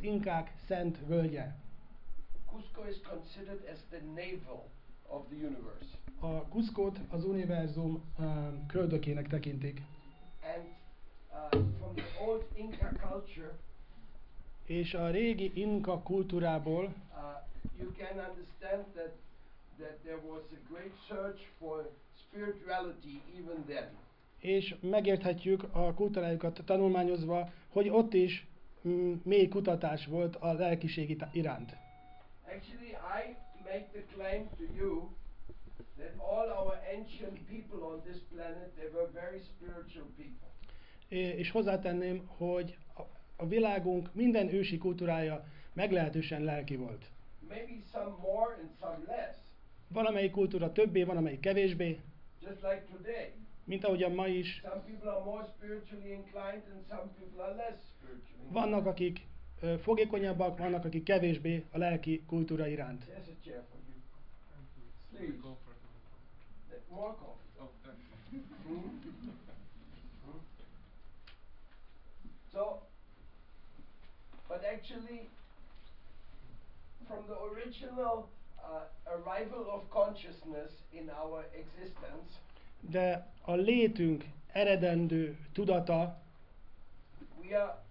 inkák szent völgye. Cusco is considered as the navel of the universe. A Kuszkót az univerzum um, köldökének tekintik. And uh, from the old Inca culture, És a régi inka kultúrából uh, you can understand that that there was a great search for spirituality even then. és megérthetjük a kultúrájukat tanulmányozva, hogy ott is mély kutatás volt a lelkiség iránt. Actually, I make the claim to you that all our ancient people on this planet they were very spiritual people. És hozzátenném, hogy a- világunk minden ősi kultúrája meglehetősen lelki volt. Maybe some more and some less, Valamelyik kultúra többé, van amelyik kevésbé, just like today. Mint ahogyan ma is. Some people are more spiritually inclined and some people are less spiritually inclined. Vannak, akik fogékonyabbak, vannak, akik kevésbé a lelki kultúra iránt. Oh. Hmm? Hmm? So, but actually, from the original uh, arrival of consciousness in our existence, De a létünk eredendő tudata we are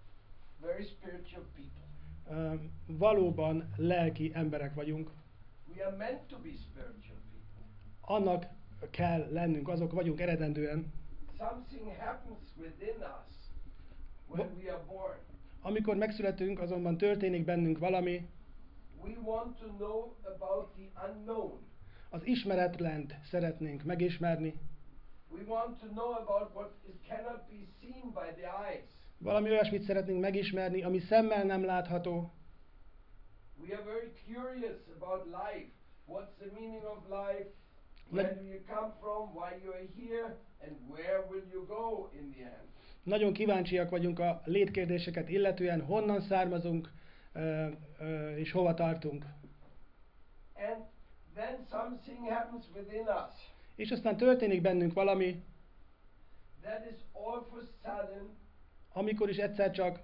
very spiritual people. valóban lelki emberek vagyunk. We are meant to be spiritual people. Annak kell lennünk, azok vagyunk eredendően. Something happens within us when we are born. Amikor megszületünk, azonban történik bennünk valami, We want to know about the unknown. az ismeretlent szeretnénk megismerni, valami olyasmit szeretnénk megismerni, ami szemmel nem látható. We are very curious about life. What's the meaning of life? Where Like- do you come from? Why you are here? And where will you go in the end? Nagyon kíváncsiak vagyunk a létkérdéseket illetően, honnan származunk és hova tartunk. And then something happens within us. És aztán történik bennünk valami, That is all a sudden amikor is egyszer csak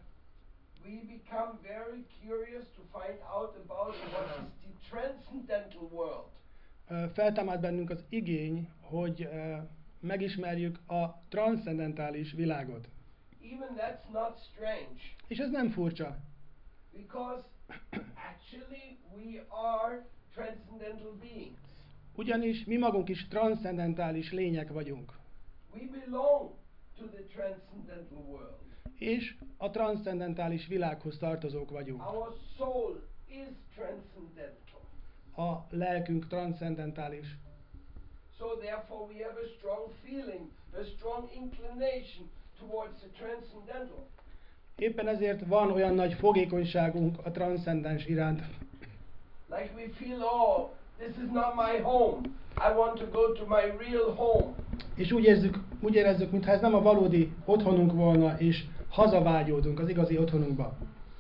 we become very curious to find out about what is the transcendental world. feltámad bennünk az igény, hogy megismerjük a transzcendentális világot. Even that's not strange És ez nem furcsa, because actually we are transcendental beings. Ugyanis mi magunk is transzcendentális lények vagyunk. We belong to the transcendental world. És a transzcendentális világhoz tartozók vagyunk. Our soul is transcendental. A lelkünk transzcendentális. So therefore we have a strong feeling, a strong inclination towards the transcendental. Éppen ezért van olyan nagy fogékonyságunk a transzcendens iránt. Like we feel, oh, this is not my home. I want to go to my real home. És úgy, érzük, úgy érezzük, mintha ez nem a valódi otthonunk volna, és hazavágyódunk az igazi otthonunkba.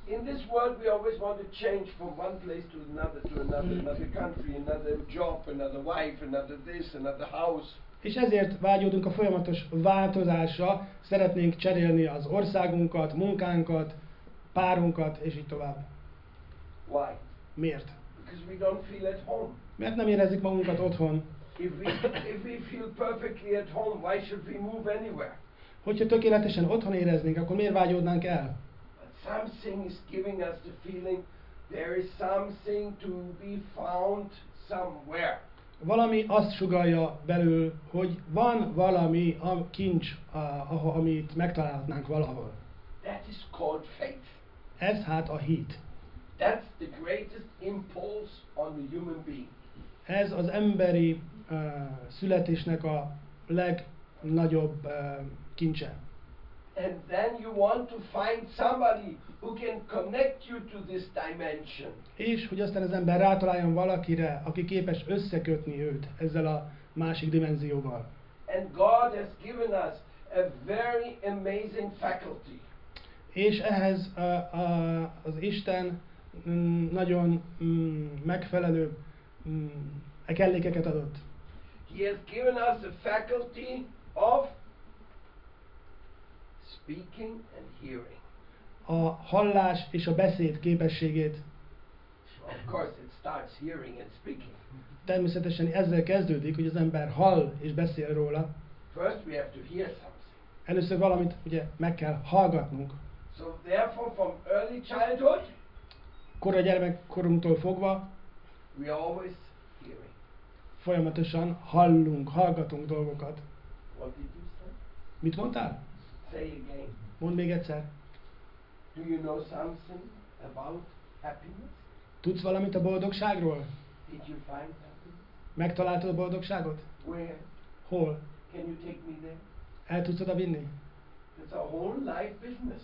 In this world, we always want to change from one place to another, to another, Mm. another country, another job, another wife, another this, another house. És ezért vágyódunk a folyamatos változásra, szeretnénk cserélni az országunkat, munkánkat, párunkat, és így tovább. Why? Miért? Because we don't feel at home. Mert nem érezzük magunkat otthon. If we, if we feel perfectly at home, why should we move anywhere? Hogyha tökéletesen otthon éreznénk, akkor miért vágyódnánk el? But something is giving us the feeling there is something to be found somewhere. Valami azt sugalja belül, hogy van valami a kincs, a, a, amit megtalálhatnánk valahol. That is called faith. Ez hát a hit. That's the greatest impulse on the human being. Ez az emberi uh, születésnek a legnagyobb uh, kincse. And then you want to find somebody who can connect you to this dimension. És hogy aztán az ember rátaláljon valakire, aki képes összekötni őt ezzel a másik dimenzióval. And God has given us a very amazing faculty. És ehhez uh, uh, az Isten mm, nagyon mm, megfelelő mm, kellékeket adott. He has given us the faculty of speaking and hearing. a hallás és a beszéd képességét. Of course, it starts hearing and speaking. Természetesen ezzel kezdődik, hogy az ember hall és beszél róla. First, we have to hear something. Először valamit ugye meg kell hallgatnunk. So, therefore, from early childhood, Kora gyermekkorunktól fogva we always hearing. folyamatosan hallunk, hallgatunk dolgokat. What did you say? Mit mondtál? Say again. Mondd még egyszer. Do you know something about happiness? Tudsz valamit a boldogságról? Did you find happiness? Megtaláltad a boldogságot? Where? Hol? Can you take me there? El tudsz oda vinni? It's a whole life business.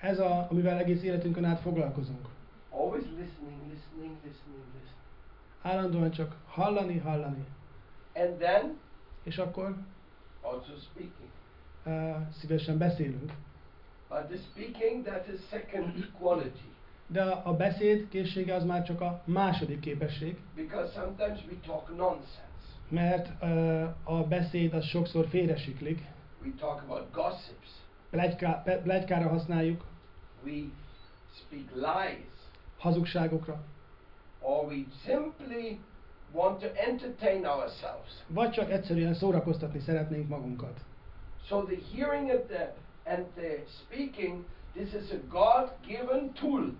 Ez a, amivel egész életünkön át foglalkozunk. Always listening, listening, listening, listening. Állandóan csak hallani, hallani. And then És akkor also speaking. uh, szívesen beszélünk. But the speaking, that is second quality. De a, a beszéd készsége az már csak a második képesség, Because sometimes we talk nonsense. mert uh, a beszéd az sokszor félresiklik. We talk about gossips. Plegyká, plegykára használjuk, We speak lies. hazugságokra. Or we simply want to entertain ourselves. Vagy csak egyszerűen szórakoztatni szeretnénk magunkat. So the hearing and the, and the speaking, this is a God-given tool.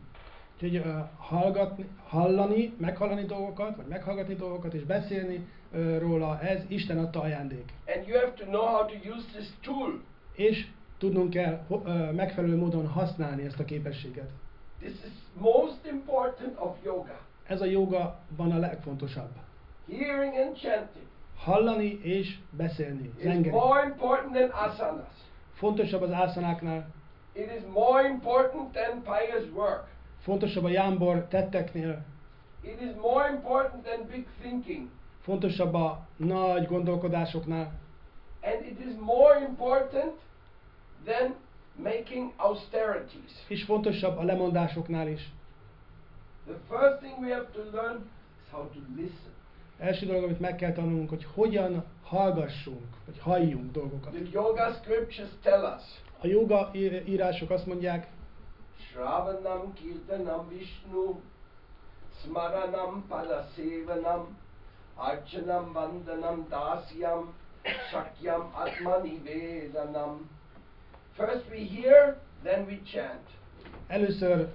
Úgyhogy uh, hallgatni, hallani, meghallani dolgokat, vagy meghallgatni dolgokat, és beszélni uh, róla, ez Isten adta ajándék. And you have to know how to use this tool. És tudnunk kell uh, megfelelő módon használni ezt a képességet. This is most important of yoga. Ez a jogaban a legfontosabb. Hearing and chanting Hallani és beszélni, zengeni. more important than asanas. Fontosabb az ászanáknál, It is more important than pious work. fontosabb a jámbor tetteknél, It is more important than big thinking. fontosabb a nagy gondolkodásoknál, And it is more important than making austerities. és fontosabb a lemondásoknál is. The first thing we have to learn is how to listen. Első dolog, amit meg kell tanulnunk, hogy hogyan hallgassunk, vagy halljunk dolgokat. The yoga scriptures tell us A joga írások azt mondják, Shravanam Kirtanam Vishnu Smaranam Padasevanam Archanam Vandanam Dasyam Shakyam Atmani Vedanam First we hear, then we chant. először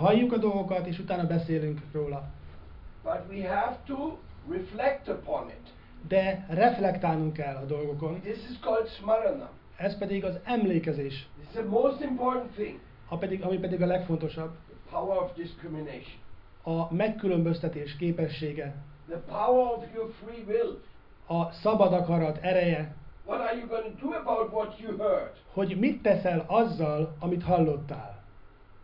halljuk a dolgokat, és utána beszélünk róla. But we have to reflect upon it. De reflektálnunk kell a dolgokon. This is called Smaranam. Ez pedig az emlékezés, This is the most important thing. a pedig, ami pedig a legfontosabb. The power of discrimination. A megkülönböztetés képessége, The power of your free will. a szabad akarat ereje, What are you going to do about what you heard? hogy mit teszel azzal, amit hallottál.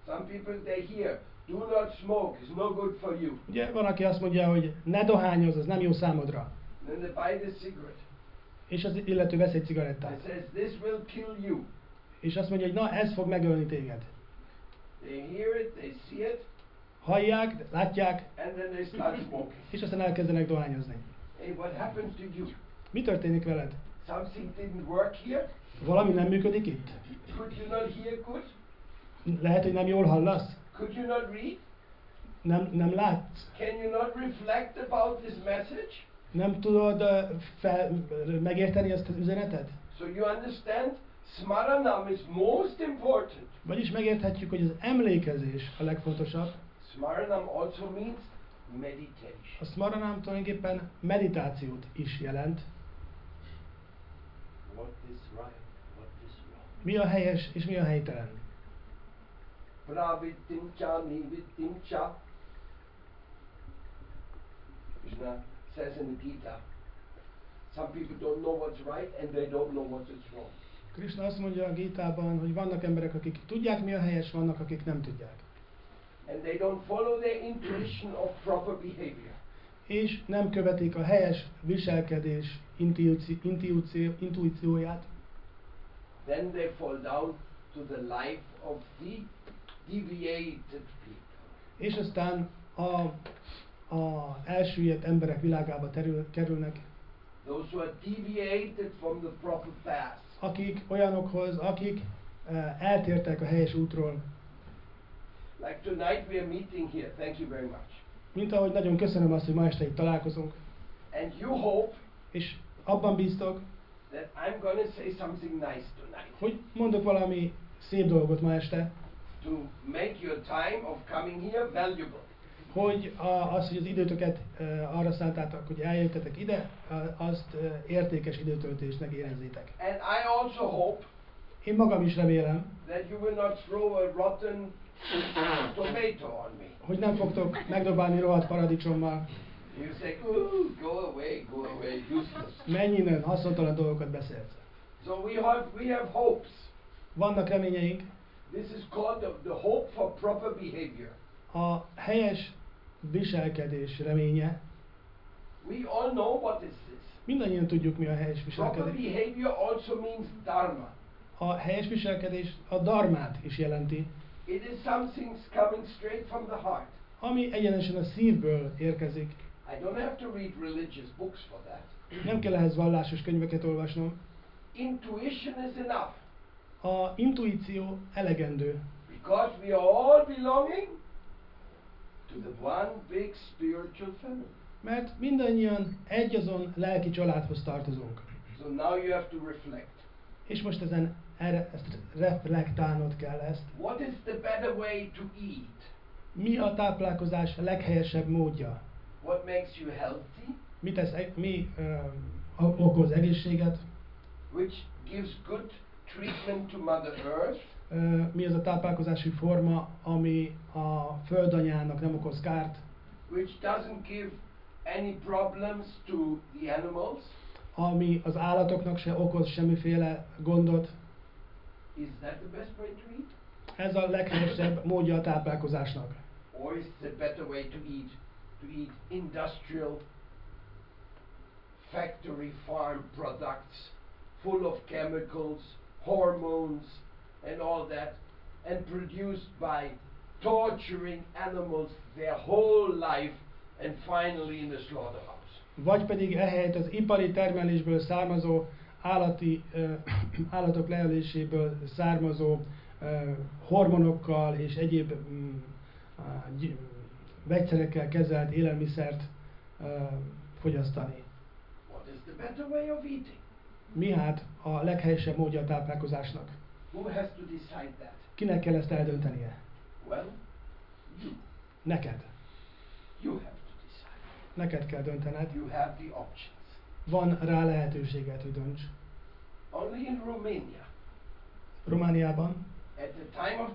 Some people they hear, do not smoke, it's no good for you. Ugye van, aki azt mondja, hogy ne dohányozz, az nem jó számodra. Then they buy the cigarette. És az illető vesz egy cigarettát. says, this will kill you. És azt mondja, hogy na, ez fog megölni téged. They hear it, they see it, Hallják, látják, and then they start smoking. és aztán elkezdenek dohányozni. Hey, what happens to you? Mi történik veled? Something didn't work here? Valami nem működik itt? Could you not hear good? Lehet, hogy nem jól hallasz? Could you not read? Nem, nem látsz? Can you not reflect about this message? Nem tudod fel, megérteni ezt az üzenetet? So you understand, smaranam is most important. Vagyis megérthetjük, hogy az emlékezés a legfontosabb. Smaranam also means meditation. A smaranám tulajdonképpen meditációt is jelent. What is right? What is wrong? Mi a helyes és mi a helytelen. Pravittim cha nivittim cha. Krishna says in the Gita, some people don't know what's right and they don't know what is wrong. Krishna azt mondja a Gítában, hogy vannak emberek, akik tudják mi a helyes, vannak, akik nem tudják. And they don't follow their intuition of proper behavior. És nem követik a helyes viselkedés intuíci- intuíci- intuícióját, Then they fall down to the life of the. És aztán a, a elsüllyedt emberek világába terül, kerülnek, Those who are deviated from the proper path. akik olyanokhoz, akik eh, eltértek a helyes útról, Like tonight we are meeting here. Thank you very much. Mint ahogy nagyon köszönöm azt, hogy ma este itt találkozunk, And you hope és abban bíztok, that I'm to say something nice tonight hogy mondok valami szép dolgot ma este, to make your time of coming here valuable. hogy a, az, hogy az időtöket arra szántátok, hogy eljöttetek ide, azt értékes időtöltésnek érezzétek. And I also hope Én magam is remélem, that you will not throw a rotten tomato on me. hogy nem fogtok megdobálni rohadt paradicsommal, You say, "Ooh, go away, go away, useless. menj innen, haszontalan dolgokat beszélsz. So we have we have hopes. Vannak reményeink, This is called the, the hope for proper behavior. a helyes viselkedés reménye. We all know what is this. Mindannyian tudjuk, mi a helyes Proper viselkedés. behavior also means dharma. A helyes viselkedés a darmát is jelenti, It is something coming straight from the heart. ami egyenesen a szívből érkezik. I don't have to read religious books for that. Nem kell ehhez vallásos könyveket olvasnom. Intuition is enough A intuíció elegendő, because we are all belonging to the one big spiritual family. mert mindannyian egyazon lelki családhoz tartozunk. So now you have to reflect. És most ezen erre, ezt reflektálnod kell ezt. What is the better way to eat? Mi a táplálkozás leghelyesebb módja? What makes you healthy? Mi, tesz, mi ö, okoz egészséget? Which gives good treatment to Mother Earth? Mi az a táplálkozási forma, ami a földanyának nem okoz kárt, Which doesn't give any problems to the animals? ami az állatoknak se okoz semmiféle gondot. Is that the best way to eat? Ez a leghelyesebb módja a táplálkozásnak. Or is the better way to eat to eat industrial factory farm products full of chemicals, hormones and all that and produced by torturing animals their whole life and finally in the slaughterhouse. Vagy pedig ehelyett az ipari termelésből származó állati, ö, állatok leöléséből származó ö, hormonokkal és egyéb mm, á, gy- vegyszerekkel kezelt élelmiszert ö, fogyasztani. What is the better way of eating? Mi hát a leghelyesebb módja a táplálkozásnak? Who has to decide that? Kinek kell ezt eldöntenie? Well, you. Neked. You have to decide. Neked kell döntened. You have the options. Van rá lehetőséged, hogy dönts. Only in Romania, Romániában at the time of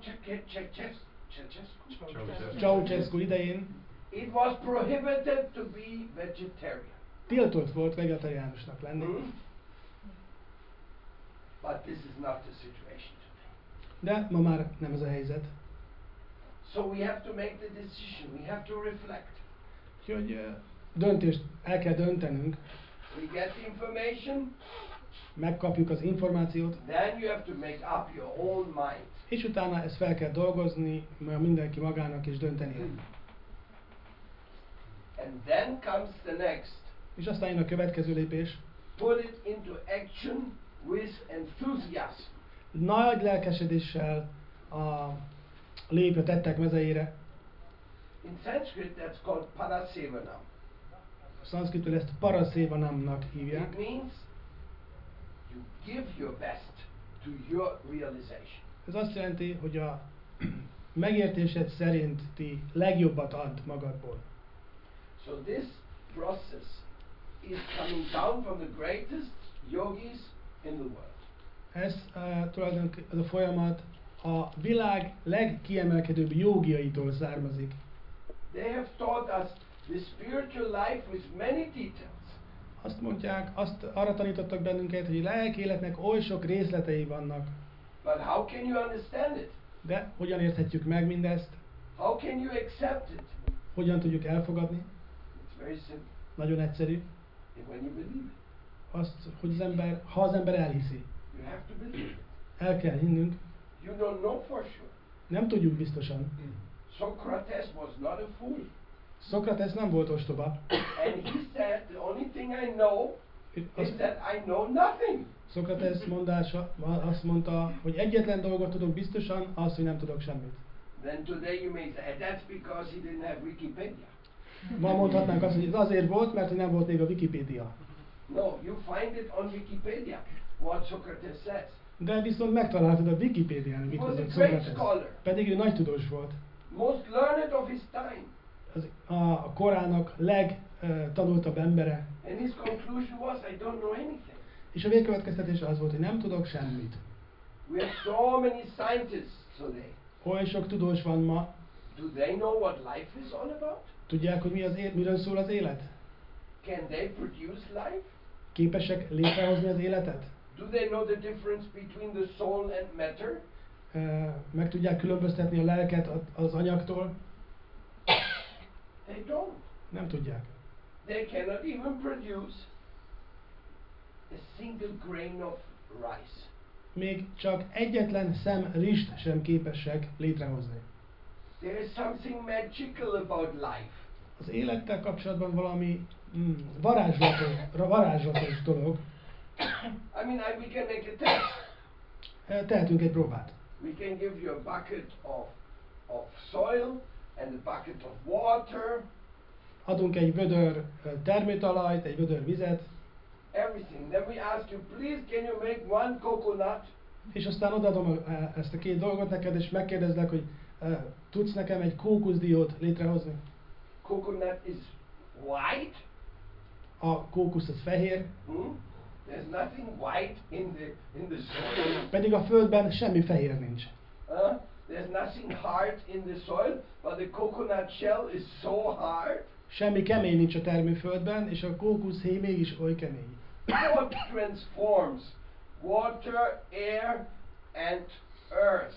Ceausescu, idején it was prohibited to be vegetarian. tiltott volt vegetariánusnak lenni. Hmm? But this is not the situation today. De ma már nem ez a helyzet. So we have to make the decision. We have to reflect. Úgyhogy döntést el kell döntenünk, We get the information, megkapjuk az információt, then you have to make up your own mind. és utána ezt fel kell dolgozni, mert mindenki magának is dönteni. And then comes the next. És aztán jön a következő lépés. Put it into action with enthusiasm. Nagy lelkesedéssel a lépj a tettek mezeire. In Sanskrit, that's called parasevanam. A szanszkritül ezt paraszévanamnak hívják. It means you give your best to your realization. Ez azt jelenti, hogy a megértésed szerinti legjobbat add magadból. So this process is coming down from the greatest yogis in the world. Ez uh, tulajdonképpen ez a folyamat a világ legkiemelkedőbb jogiaitól származik. They have taught us the spiritual life with many details. Azt mondják, azt arra tanítottak bennünket, hogy a lelki életnek oly sok részletei vannak. But how can you understand it? De hogyan érthetjük meg mindezt? How can you accept it? Hogyan tudjuk elfogadni? It's very simple. Nagyon egyszerű. And when you believe it, Azt, hogy az ember, ha az ember elhiszi, el kell hinnünk, You don't know for sure. nem tudjuk biztosan. Socrates was not a fool. Szokrates nem volt ostoba. And he said, the only thing I know is that I know nothing. Szokrates mondása azt mondta, hogy egyetlen dolgot tudok biztosan, az, hogy nem tudok semmit. Then today you may say, "Hey, that's because he didn't have Wikipedia. Ma mondhatnánk azt, hogy ez azért volt, mert nem volt még a Wikipédia. No, you find it on Wikipedia, what Socrates says. De viszont megtaláltad a Wikipédián, mit a mondott Szokrates. scholar, Pedig ő nagy tudós volt. most learned of his time. Az, a korának legtanultabb embere. And his conclusion was, I don't know anything. És a végkövetkeztetése az volt, hogy nem tudok semmit. We have so many scientists today. Olyan sok tudós van ma, Do they know what life is all about? tudják, hogy mi az élet, miről szól az élet? Can they produce life? Képesek létrehozni az életet? Do they know the difference between the soul and matter? Meg tudják különböztetni a lelket az anyagtól? They don't. Nem tudják. They cannot even produce a single grain of rice. Még csak egyetlen szem rist sem képesek létrehozni. There is something magical about life. Az élettel kapcsolatban valami mm, varázslatos, varázslatos dolog. I mean, I, we can make a test. Tehetünk egy próbát. We can give you a bucket of, of soil and a bucket of water, Adunk egy vödör termőtalajt, egy vödör vizet, everything. Then we ask you, please, can you make one coconut? és aztán odaadom ezt a két dolgot neked, és megkérdezlek, hogy tudsz nekem egy kókuszdiót létrehozni? Coconut is white. A kókusz az fehér, Hmm? There's nothing white in the in the soil. pedig a földben semmi fehér nincs. There's nothing hard in the soil, but the coconut shell is so hard. Semmi kemény nincs a termőföldben, és a kókuszhéj mégis oly kemény. Transforms water, air, and earth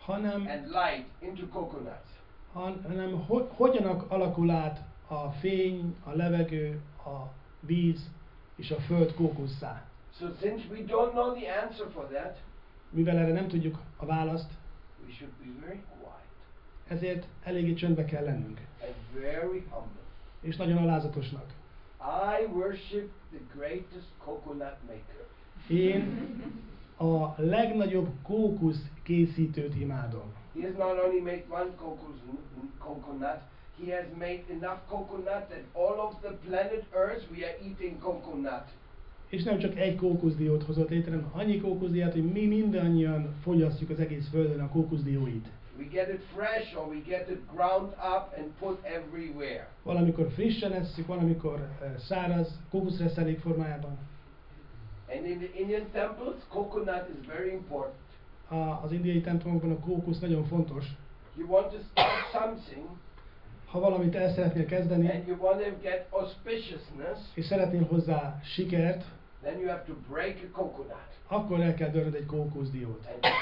Hanem, and light into coconuts? han- hanem ho, hogyan alakul át a fény, a levegő, a víz és a föld kókusszá. So since we don't know the answer for that, Mivel erre nem tudjuk a választ, we should be very quiet ezért eléggé csöndbe kell lennünk, and very humble. és nagyon alázatosnak. I worship the greatest coconut maker. Én a legnagyobb kókusz készítőt imádom. He has not only made one cocos- coconut, he has made enough coconut that all of the planet Earth we are eating coconut. És nem csak egy kókuszdiót hozott létre, hanem annyi kókuszdiót, hogy mi mindannyian fogyasztjuk az egész földön a kókuszdióit. We get it fresh or we get it ground up and put everywhere. Valamikor frissen esszük, valamikor eh, száraz, kókuszreszelék formájában. And in the Indian temples, coconut is very important. A, az indiai templomokban a kókusz nagyon fontos. You want to start something Ha valamit el szeretnél kezdeni, and you want to get auspiciousness, és szeretnél hozzá sikert, then you have to break a coconut. akkor el kell dörnöd egy kókuszdiót. And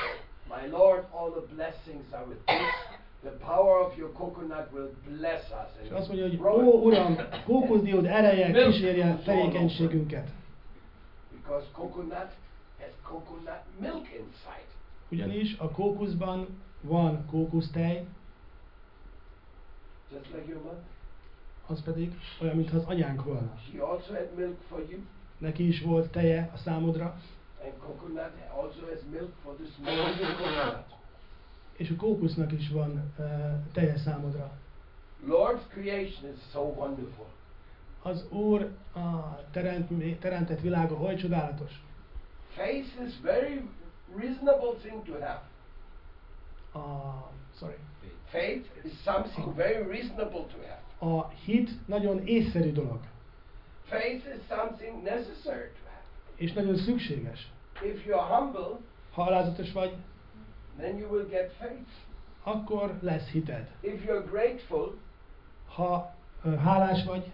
My Lord, all the blessings are with this. The power of your coconut will bless us. És azt mondja, hogy ó. Uram, kókuszdiód ereje kísérje tevékenységünket. Because coconut has coconut milk inside. Ugyanis a kókuszban van kókusztej, Az pedig olyan, mintha az anyánk volna. She also had milk for you. Neki is volt teje a számodra, And coconut also has milk for the small coconut. és a kókusznak is van uh, teje számodra. Lord's creation is so wonderful. Az Úr a teremt, teremtett világa oly csodálatos. Faith is very reasonable thing to have. A, sorry. Faith is something very reasonable to have. A hit nagyon észszerű dolog, Faith is something necessary to have. és nagyon szükséges. If you are humble, Ha alázatos vagy, then you will get faith. akkor lesz hited. If you're grateful, Ha ö, hálás vagy,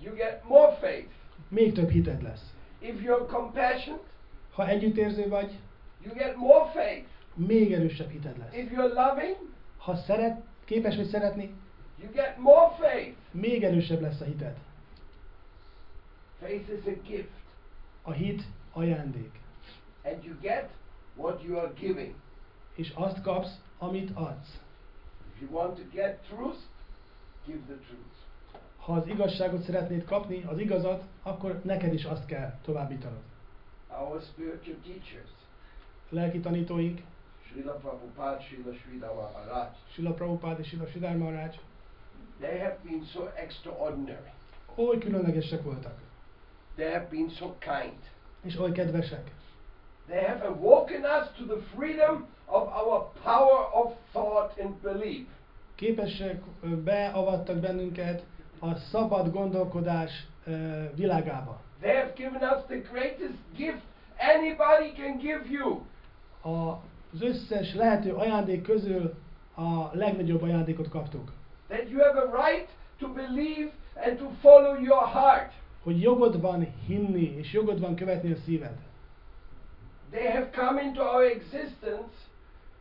you get more faith. még több hited lesz. If you're compassionate, Ha együttérző vagy, you get more faith. még erősebb hited lesz. If you're loving, Ha szeret, képes vagy szeretni, you get more faith. még erősebb lesz a hited. Faith is a gift, A hit ajándék. and you get what you are giving. És azt kapsz, amit adsz. If you want to get truth, give the truth. Ha az igazságot szeretnéd kapni, az igazat, akkor neked is azt kell továbbítanod. Our spiritual teachers Lelki tanítóink Srila Prabhupada, Srila Sridhar Maharaj, Sila Prabhupád és Siddhar Maharaj, they have been so extraordinary. oly különlegesek voltak, They have been so kind. és oly kedvesek. They have awoken us to the freedom of our power of thought and belief. Képesek, beavattak bennünket a szabad gondolkodás világába. They have given us the greatest gift anybody can give you. A, az összes lehető ajándék közül a legnagyobb ajándékot kaptuk. That you have a right to believe and to follow your heart. Hogy jogod van hinni, és jogod van követni a szíved. They have come into our existence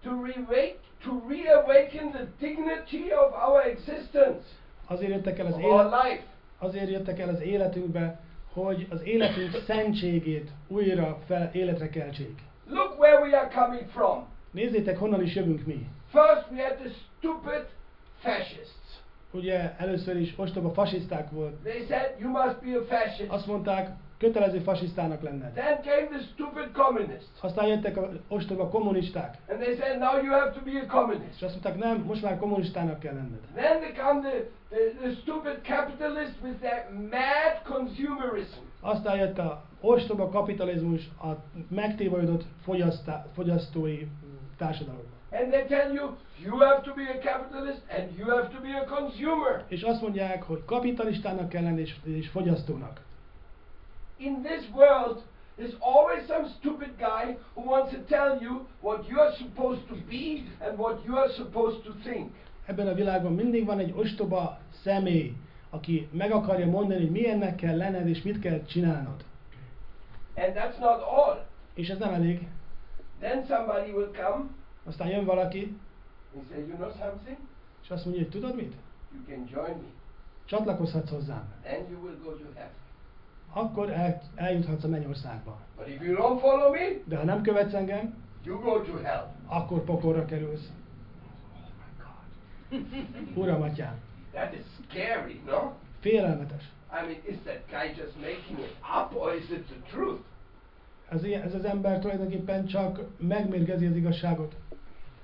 to, re- to reawaken the dignity of our existence, Azért jöttek el az, élet, azért jöttek el az életünkbe, hogy az életünk szentségét újra fel, életre keltsék. Look where we are coming from. Nézzétek, honnan is jövünk mi. First, we had the stupid fascists. Ugye először is ostoba fasiszták volt. They said, You must be a fascist. Azt mondták, kötelező fasisztának lenned. Then came the stupid communists. Aztán jöttek a ostoba kommunisták. And they said, Now you have to be a communist. És azt mondták, nem, most már kommunistának kell lenned. Then they come the, the, the stupid capitalists with their mad consumerism. Aztán jött a ostoba kapitalizmus, a megtévajodott fogyasztói társadalomba. And they tell you, you have to be a capitalist and you have to be a consumer. És azt mondják, hogy kapitalistának kell lenni és, és fogyasztónak. In this world, there's always some stupid guy who wants to tell you what you are supposed to be and what you are supposed to think. Ebben a világban mindig van egy ostoba személy, aki meg akarja mondani, hogy milyennek kell lenned és mit kell csinálnod. And that's not all. És ez nem elég. Then somebody will come Aztán jön valaki, and say, You know something? és azt mondja, hogy tudod mit? You can join me. Csatlakozhatsz hozzám. Then you will go to heaven. Akkor el, eljuthatsz a mennyországba. But if you don't follow me, De ha nem követsz engem, you go to hell. akkor pokorra kerülsz. Uram, atyám, That is scary, no? félelmetes. I mean, is that guy just making it up or is it the truth? Ez, ez az ember tulajdonképpen csak megmérgezi az igazságot.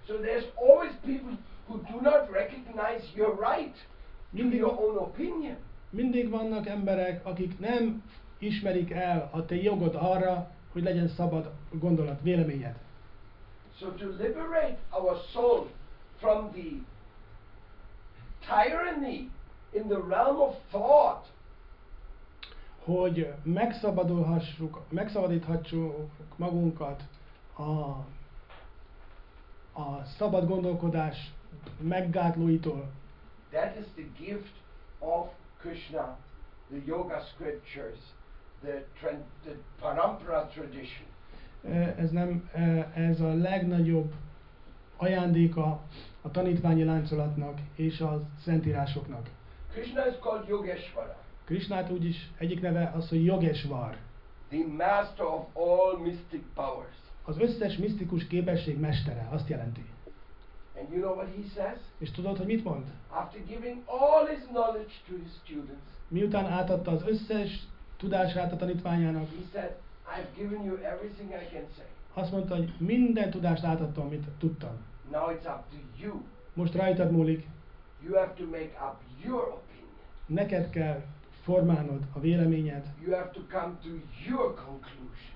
So there's always people who do not recognize your right to Mindig, your own opinion. mindig vannak emberek, akik nem ismerik el a te jogod arra, hogy legyen szabad gondolat, véleményed. So to liberate our soul from the tyranny in the realm of thought, Hogy megszabadulhassuk, megszabadíthassuk magunkat a, a szabad gondolkodás meggátlóitól. that is the gift of Krishna, the yoga scriptures, the, the parampara tradition. Eh, Ez nem, eh, ez a legnagyobb ajándéka a tanítványi láncolatnak és a szentírásoknak. Krishna is called Krisnát úgyis egyik neve az, hogy Yogesvar. the master of all mystic powers. Az összes misztikus képesség mestere, azt jelenti. And you know what he says? És tudod, hogy mit mond? After giving all his knowledge to his students, Miután átadta az összes tudását a tanítványának, he said, I've given you everything I can say. azt mondta, hogy minden tudást átadtam, amit tudtam. Now it's up to you. Most rajtad múlik, You have to make up your opinion. neked kell formálnod a véleményed, You have to come to your conclusion.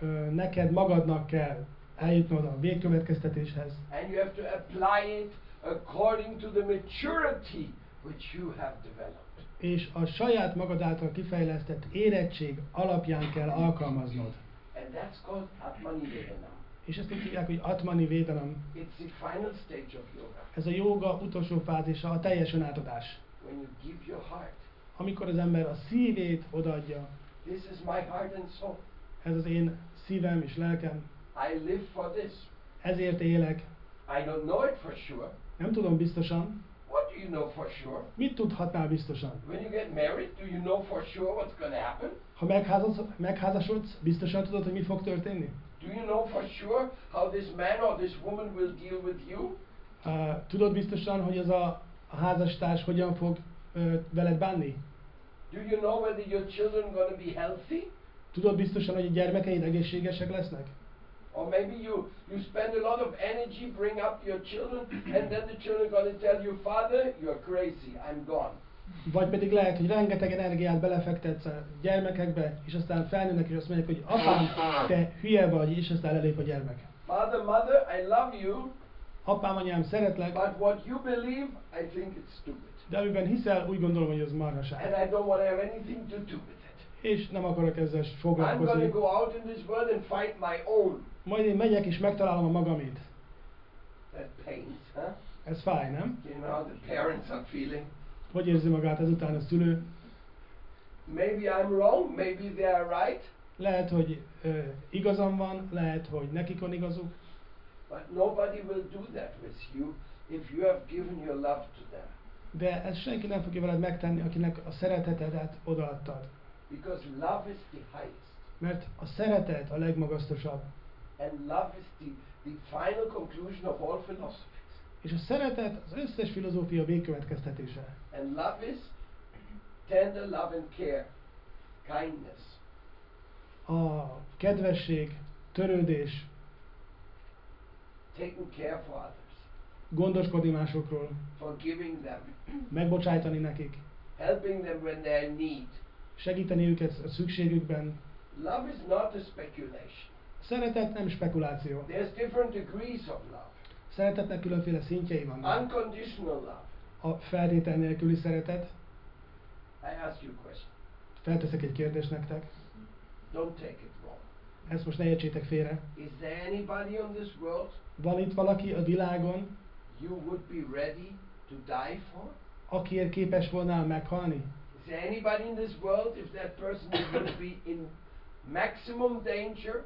ö, neked magadnak kell eljutnod a végkövetkeztetéshez, And you have to apply it according to the maturity which you have developed. és a saját magad által kifejlesztett érettség alapján kell alkalmaznod. And that's called Atmani Vedanam. És ezt így hívják, hogy Atmani Védanam. It's the final stage of yoga. Ez a jóga utolsó fázisa, a teljes önátadás. When you give your heart. Amikor az ember a szívét odaadja, This is my heart and soul. ez az én szívem és lelkem, I live for this. ezért élek. I don't know it for sure. Nem tudom biztosan. What do you know for sure? Mit tudhatnál biztosan? When you get married, do you know for sure what's going to happen? Ha megházas, megházasodsz, biztosan tudod, hogy mi fog történni? Do you know for sure how this man or this woman will deal with you? Uh, tudod biztosan, hogy ez a, a házastárs hogyan fog uh, veled bánni? Do you know whether your children to be healthy? Tudod biztosan, hogy a gyermekeid egészségesek lesznek? Or maybe you, you spend a lot of energy, bring up your children, and then the children going to tell you, Father, you're crazy, I'm gone. Vagy pedig lehet, hogy rengeteg energiát belefektetsz a gyermekekbe, és aztán felnőnek, és azt mondják, hogy apám, te hülye vagy, és aztán elép a gyermek. Father, mother, I love you, Apám, anyám, szeretlek, but what you believe, I think it's stupid. De amiben hiszel, úgy gondolom, hogy And marhaság. I don't want to have anything to do with it. És nem akarok ezzel I'm going foglalkozni. to go out in this world and find my own. Majd én megyek és megtalálom a magamét. That pains, huh? Ez fáj, nem? You know the parents are feeling. Hogy érzi magát ezután a szülő? Maybe I'm wrong, maybe they are right, Lehet, hogy ö, igazam van, lehet, hogy nekik van igazuk, but nobody will do that with you if you have given your love to them. De ezt senki nem fogja veled megtenni, akinek a szeretetedet odaadtad. Because love is the highest. Mert a szeretet a legmagasztosabb. And love is the, the final conclusion of all philosophies. És a szeretet az összes filozófia végkövetkeztetése. And love is tender love and care, kindness, A kedvesség, törődés, taking care for others, gondoskodni másokról, forgiving them, megbocsájtani nekik, helping them when they're in need. segíteni őket a szükségükben. Love is not a speculation. Szeretet nem spekuláció. There's different degrees of love. Szeretetnek különféle szintjei vannak. Unconditional love. A feltétel nélküli szeretet. I ask you a question. Felteszek egy kérdést nektek. Don't take it wrong. Ezt most ne értsétek félre. Is there anybody on this world Van itt valaki a világon, you would be ready to die for? akiért képes volnál meghalni? Is there anybody in this world, if that person would be in maximum danger,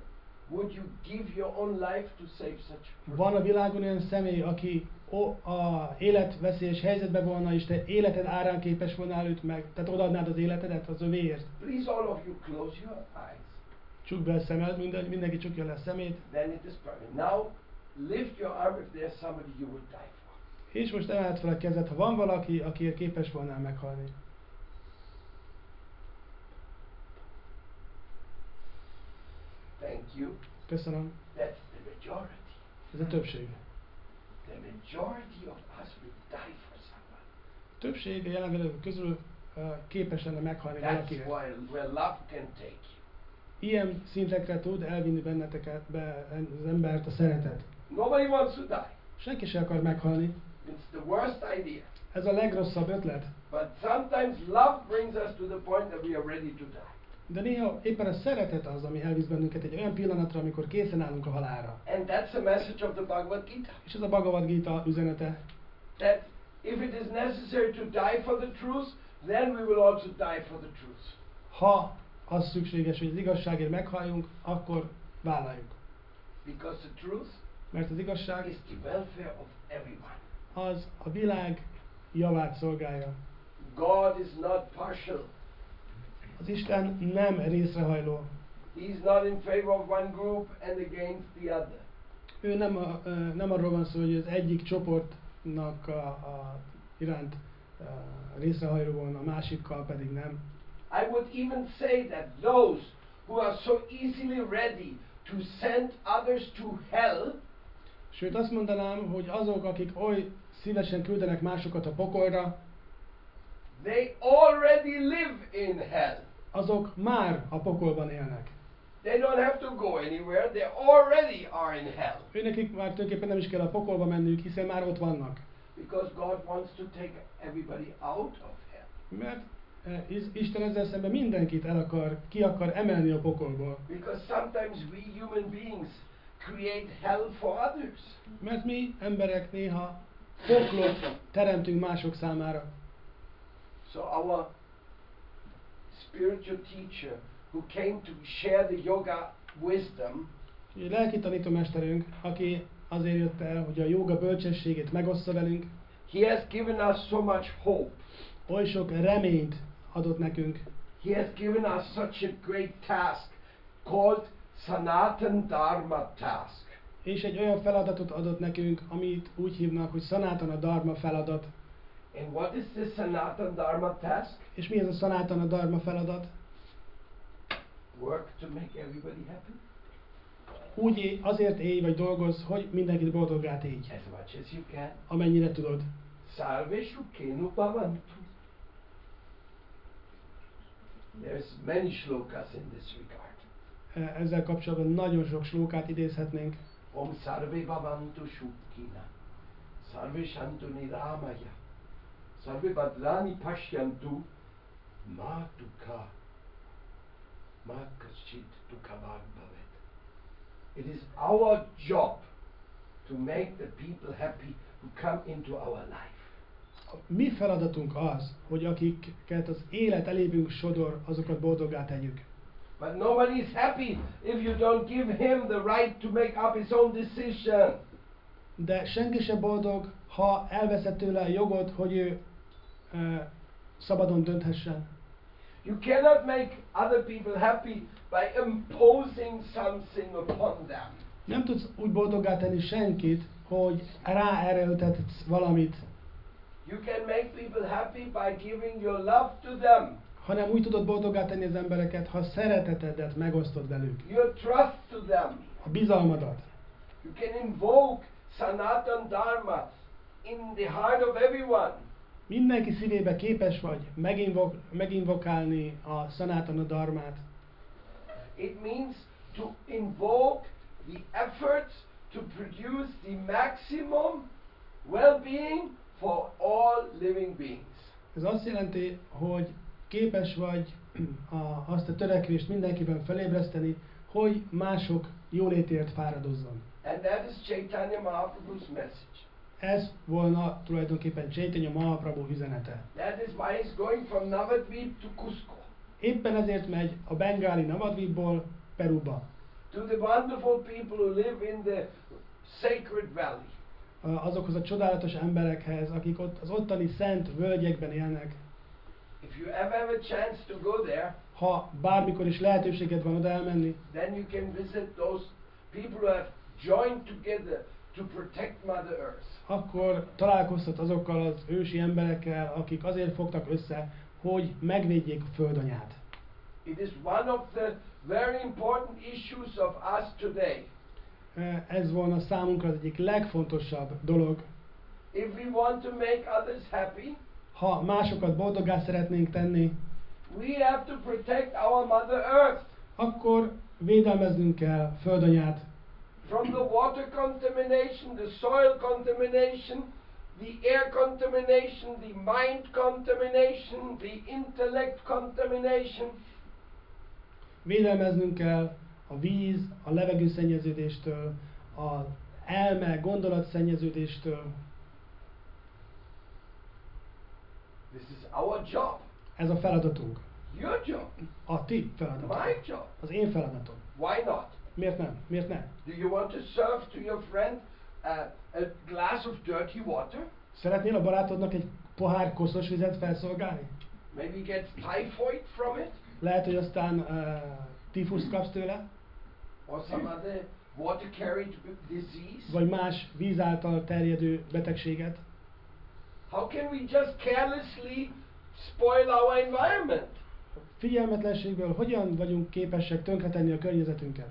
would you give your own life to save such a person? Van a világon olyan személy, aki o, a életveszélyes helyzetben volna, és te életed árán képes volnál őt meg, tehát odaadnád az életedet az övéért. Please, all of you, close your eyes. Csukd be a szemed, minden, mindenki csukja le a szemét, Then it is perfect. Now, lift your arm if there's somebody you would die for. és most emeled fel a kezed, ha van valaki, akiért képes volnál meghalni. Thank you. Köszönöm. That's the majority. Ez a többség. The majority of us will die for someone. Többség a jelenlevők közül uh, képes lenne meghalni That's valakiért. why where love can take you. Ilyen szintekre tud elvinni benneteket be az embert a szeretet. Nobody wants to die. Senki se akar meghalni. It's the worst idea. Ez a legrosszabb ötlet. But sometimes love brings us to the point that we are ready to die. De néha éppen a szeretet az, ami elvisz bennünket egy olyan pillanatra, amikor készen állunk a halálra. And that's the message of the Bhagavad Gita. És ez a Bhagavad Gita üzenete, That if it is necessary to die for the truth, then we will also die for the truth. ha az szükséges, hogy az igazságért meghalljunk, akkor vállaljuk. Because the truth Mert az igazság is az a világ javát szolgálja. God is not partial. Az Isten nem részrehajló. He's not in favor of one group and against the other. Ő nem, a, nem arról van szó, hogy az egyik csoportnak a, a iránt a részrehajló volna, a másikkal pedig nem. I would even say that those who are so easily ready to send others to hell Sőt, azt mondanám, hogy azok, akik oly szívesen küldenek másokat a pokolra, they already live in hell. azok már a pokolban élnek. They don't have to go anywhere, they already are in hell. Őnekik már tulajdonképpen nem is kell a pokolba menniük, hiszen már ott vannak. Because God wants to take everybody out of hell. Mert Is- Isten ezzel szemben mindenkit el akar, ki akar emelni a pokolból. Because sometimes we human beings create hell for others. Mert mi emberek néha poklot teremtünk mások számára. So our spiritual teacher who came to share the yoga wisdom Egy lelki tanítómesterünk, aki azért jött el, hogy a joga bölcsességét megossza velünk, he has given us so much hope. oly sok reményt adott nekünk, He has given us such a great task called Sanatan Dharma task. és egy olyan feladatot adott nekünk, amit úgy hívnak, hogy Sanatana Dharma feladat. And what is this Sanatan Dharma task? És mi ez a Sanatana Dharma feladat? Work to make everybody happy. úgy élj, azért élj vagy dolgozz, hogy mindenkit boldoggá tégy, as much as you can. amennyire tudod. Salve shukenu bhavantu. There's many shlokas in this regard. E, Ezzel kapcsolatban nagyon sok slókát idézhetnénk. Om sarve bhavantu shukina. Sarve shantu niramaya. Sarve bhadrani pashyantu. Ma dukha. Ma kachit dukha bhavet. It is our job to make the people happy who come into our life. Mi feladatunk az, hogy akiket az élet elébünk sodor, azokat boldoggá tegyük. But nobody is happy if you don't give him the right to make up his own decision. De senki se boldog, ha elveszed tőle a jogot, hogy ő e, szabadon dönthessen. You cannot make other people happy by imposing something upon them. Nem tudsz úgy boldoggá tenni senkit, hogy ráerőltetsz valamit, You can make people happy by giving your love to them, hanem úgy tudod boldoggá tenni az embereket, ha szeretetedet megosztod velük, your trust to them. a bizalmadat. You can invoke Sanatan Dharma in the heart of everyone. Mindenki szívébe képes vagy meginvok, meginvokálni a Sanatana Dharmát. It means to invoke the efforts to produce the maximum well-being for all living beings. Ez azt jelenti, hogy képes vagy a, azt a törekvést mindenkiben felébreszteni, hogy mások jólétért fáradozzon. And that is Chaitanya Mahaprabhu's message. Ez volna tulajdonképpen Chaitanya Mahaprabhu üzenete. That is why he's going from Navadvip to Cusco, Éppen ezért megy a bengáli Navadvipból Peruba, to the wonderful people who live in the sacred valley. azokhoz a csodálatos emberekhez, akik ott az ottani szent völgyekben élnek. If you ever have a chance to go there, Ha bármikor is lehetőséged van oda elmenni, then you can visit those people who have joined together to protect Mother Earth. akkor találkozhat azokkal az ősi emberekkel, akik azért fogtak össze, hogy megvédjék a földanyát. It is one of the very important issues of us today. Ez volna számunkra az egyik legfontosabb dolog. If we want to make others happy, Ha másokat boldoggá szeretnénk tenni, we have to protect our Mother Earth akkor védelmeznünk kell földanyát from the water contamination, the soil contamination, the air contamination, the mind contamination, the intellect contamination. Védelmeznünk kell a víz, a levegőszennyeződéstől, az elme, gondolatszennyeződéstől. This is our job, Ez a feladatunk. your job, A ti feladatok. my job. Az én feladatom. Why not? Miért nem? Miért ne? Do you want to serve to your friend uh, a glass of dirty water? Szeretnél a barátodnak egy pohár koszos vizet felszolgálni? Maybe he gets typhoid from it Lehet, hogy aztán uh, tifuszt kapsz tőle, or some other water carried disease. vagy más víz által terjedő betegséget. How can we just carelessly spoil our environment? Figyelmetlenségből hogyan vagyunk képesek tönkretenni a környezetünket?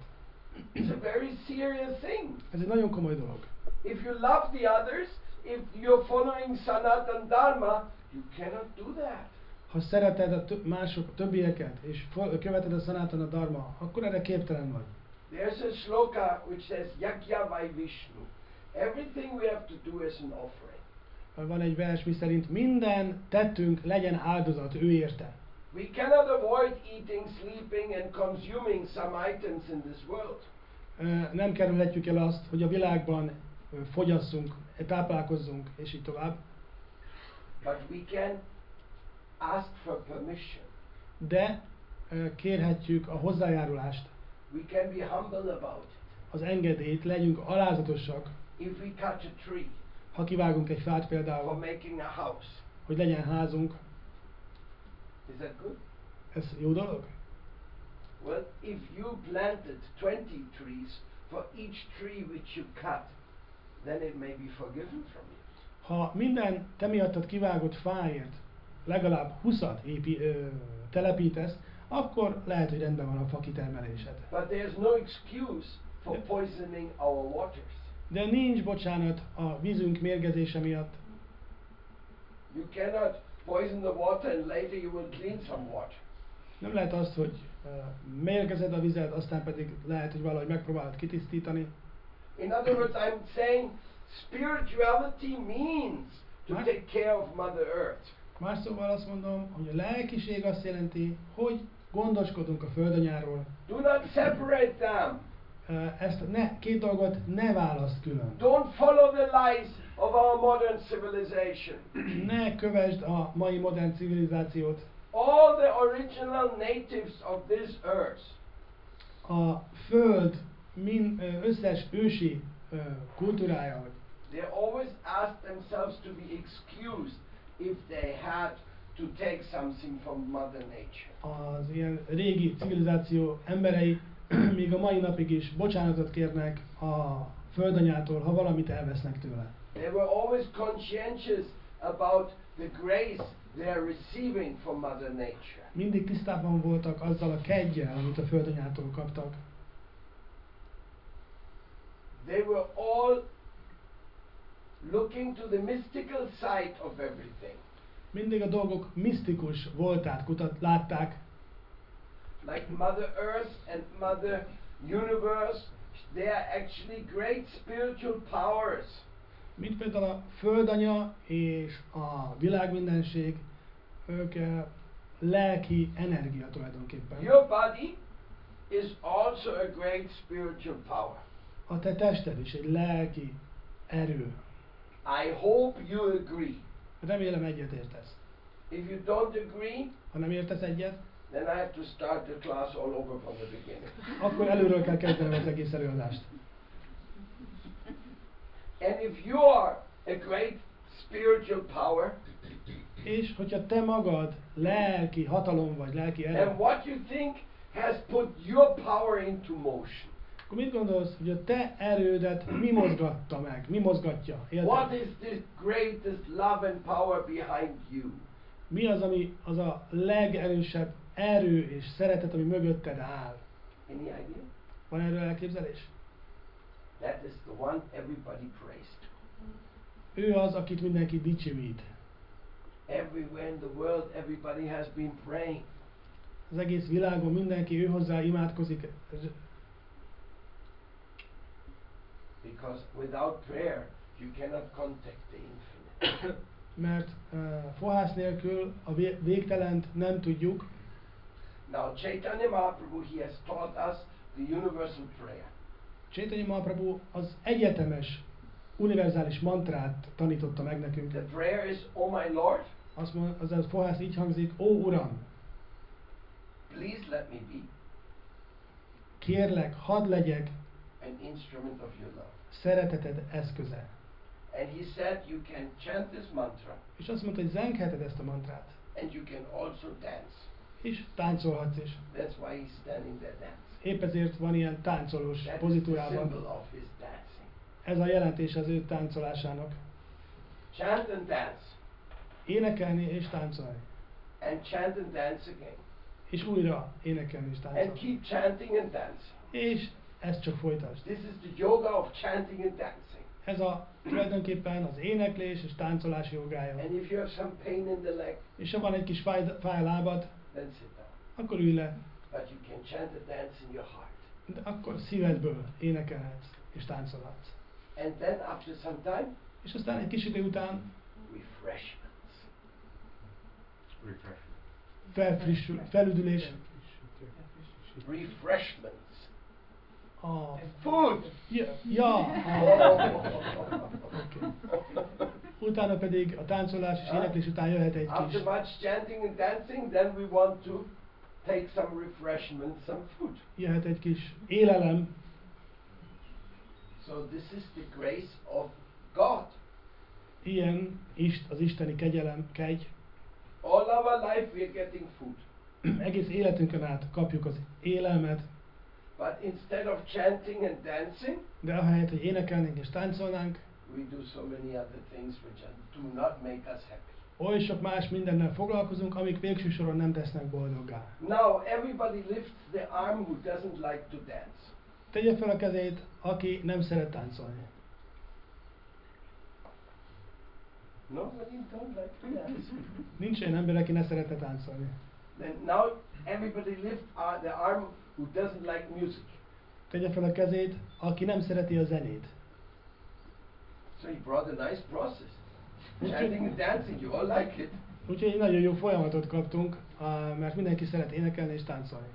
It's a very serious thing. Ez egy nagyon komoly dolog. If you love the others, if you're following Sanatan Dharma, you cannot do that. Ha szereted a tö- mások, többieket, és követed a Sanatana Dharma, akkor erre képtelen vagy. There's a shloka which says Yagya by Vishnu. Everything we have to do is an offering. Van egy vers, mi szerint minden tettünk legyen áldozat ő érte. We cannot avoid eating, sleeping, and consuming some items in this world. Nem kerülhetjük el azt, hogy a világban fogyasszunk, táplálkozzunk, és így tovább. But we can ask for permission. De kérhetjük a hozzájárulást, We can be humble about it. az engedélyt, legyünk alázatosak, If we cut a tree ha kivágunk egy fát for például, making a house, hogy legyen házunk, is that good? ez jó dolog? Well, if you planted 20 trees for each tree which you cut, then it may be forgiven from you. Ha minden te miattad kivágott fáért legalább 20-at épi, ö, telepítesz, akkor lehet, hogy rendben van a fa kitermelésed. But there's no excuse for poisoning our waters. De nincs bocsánat a vízünk mérgezése miatt. You cannot poison the water and later you will clean some water. Nem lehet azt, hogy uh, mérgezed a vizet, aztán pedig lehet, hogy valahogy megpróbálod kitisztítani. In other words, I'm saying spirituality means to take care of Mother Earth. Más szóval azt mondom, hogy a lelkiség azt jelenti, hogy gondoskodunk a földanyáról. Do not separate them. Ezt ne, két dolgot ne választ külön. Don't follow the lies of our modern civilization. Ne kövesd a mai modern civilizációt. All the original natives of this earth A föld min, összes ősi kultúrája, they always asked themselves to be excused if they had to take something from Mother Nature. az ilyen régi civilizáció emberei még a mai napig is bocsánatot kérnek a földanyától, ha valamit elvesznek tőle. They were always conscientious about the grace they are receiving from Mother Nature. Mindig tisztában voltak azzal a keggyel, amit a földanyától kaptak. They were all looking to the mystical side of everything. Mindig a dolgok misztikus voltát kutat, látták, Like Mother Earth and Mother Universe, they are actually great spiritual powers. mint például a földanya és a világ mindenség, ők eh, lelki energia tulajdonképpen. Your body is also a great spiritual power. A te tested is egy lelki erő. I hope you agree. Remélem egyetértesz. If you don't agree, Ha nem értesz egyet, then I have to start the class all over from the beginning. akkor előről kell kezdenem az egész előadást. And if you are a great spiritual power, És hogyha te magad lelki hatalom vagy, lelki erő, and what you think has put your power into motion, akkor mit gondolsz, hogy a te erődet mi mozgatta meg, mi mozgatja? Érted? what is the greatest love and power behind you? Mi az, ami az a legerősebb erő és szeretet, ami mögötted áll? Any idea? Van erről elképzelés? That is the one everybody prays to. Ő az, akit mindenki dicsőít. Everywhere in the world, everybody has been praying. Az egész világon mindenki ő hozzá imádkozik, Because without prayer, you cannot contact the infinite. mert uh, fohász nélkül a vé- végtelent nem tudjuk. Now, Chaitanya Mahaprabhu, he has taught us the universal prayer. Csétanyi Mahaprabhu az egyetemes, univerzális mantrát tanította meg nekünk. The prayer is, Oh my Lord, Azt mond, az a fohász így hangzik, ó Uram, please let me be kérlek, hadd legyek an instrument of your love. szereteted eszköze. And he said, You can chant this mantra És azt mondta, hogy zengheted ezt a mantrát, and you can also dance. És táncolhatsz is. That's why he's standing there dancing. Épp ezért van ilyen táncolós That pozitúrában. Ez a jelentés az ő táncolásának. Chant and dance, Énekelni és táncolni. and chant and dance again. És újra énekelni és And táncolni. keep chanting and dancing. És ezt csak folytasd. This is the yoga of chanting and dancing. Ez a tulajdonképpen az éneklés és táncolás jogája. And if you have some pain in the leg, És ha van egy kis fáj, fáj lábad, then sit down. akkor ülj le. But you can chant and dance in your heart. De akkor szívedből énekelhetsz és táncolhatsz. And then after some time, És aztán egy kis idő után refreshments. Refresh. felfrissül, felüdülés. Refreshments. A, Food. ja, ja a, utána pedig a táncolás és éneklés után jöhet egy kis After much chanting and dancing, then we want to take some refreshment, some food. jöhet egy kis élelem, So this is the grace of God. ilyen ist, az isteni kegyelem, kegy. All our life we are getting food. Egész életünkön át kapjuk az élelmet, But instead of chanting and dancing, de ahelyett, hogy énekelnénk és táncolnánk, we do so many other things which do not make us happy. oly sok más mindennel foglalkozunk, amik végső soron nem tesznek boldoggá. Now everybody lifts their arm who doesn't like to dance. Tegye fel a kezét, aki nem szeret táncolni. Nobody don't like to dance. Nincs olyan ember, aki ne szeretne táncolni. Then now everybody lift uh, the arm who doesn't like music. Tegye fel a kezét, aki nem szereti a zenét. So he brought a nice process. Chanting and dancing, you all like it. Úgyhogy nagyon jó folyamatot kaptunk, mert mindenki szeret énekelni és táncolni.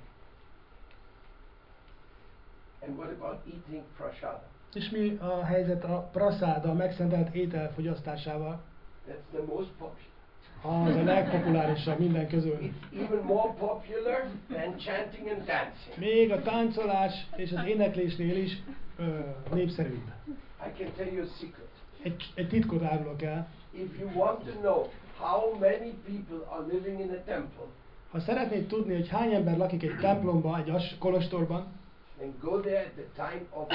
And what about eating prasada? És mi a helyzet a praszáda, a megszentelt étel fogyasztásával? That's the most popular. Az a legpopulárisabb minden közül. It's even more popular than chanting and dancing. Még a táncolás és az éneklésnél is ö, népszerűbb. I can tell you a secret. Egy, egy titkot árulok el. If you want to know how many people are living in a temple, Ha szeretnéd tudni, hogy hány ember lakik egy templomban, egy as- kolostorban, then go there at the time of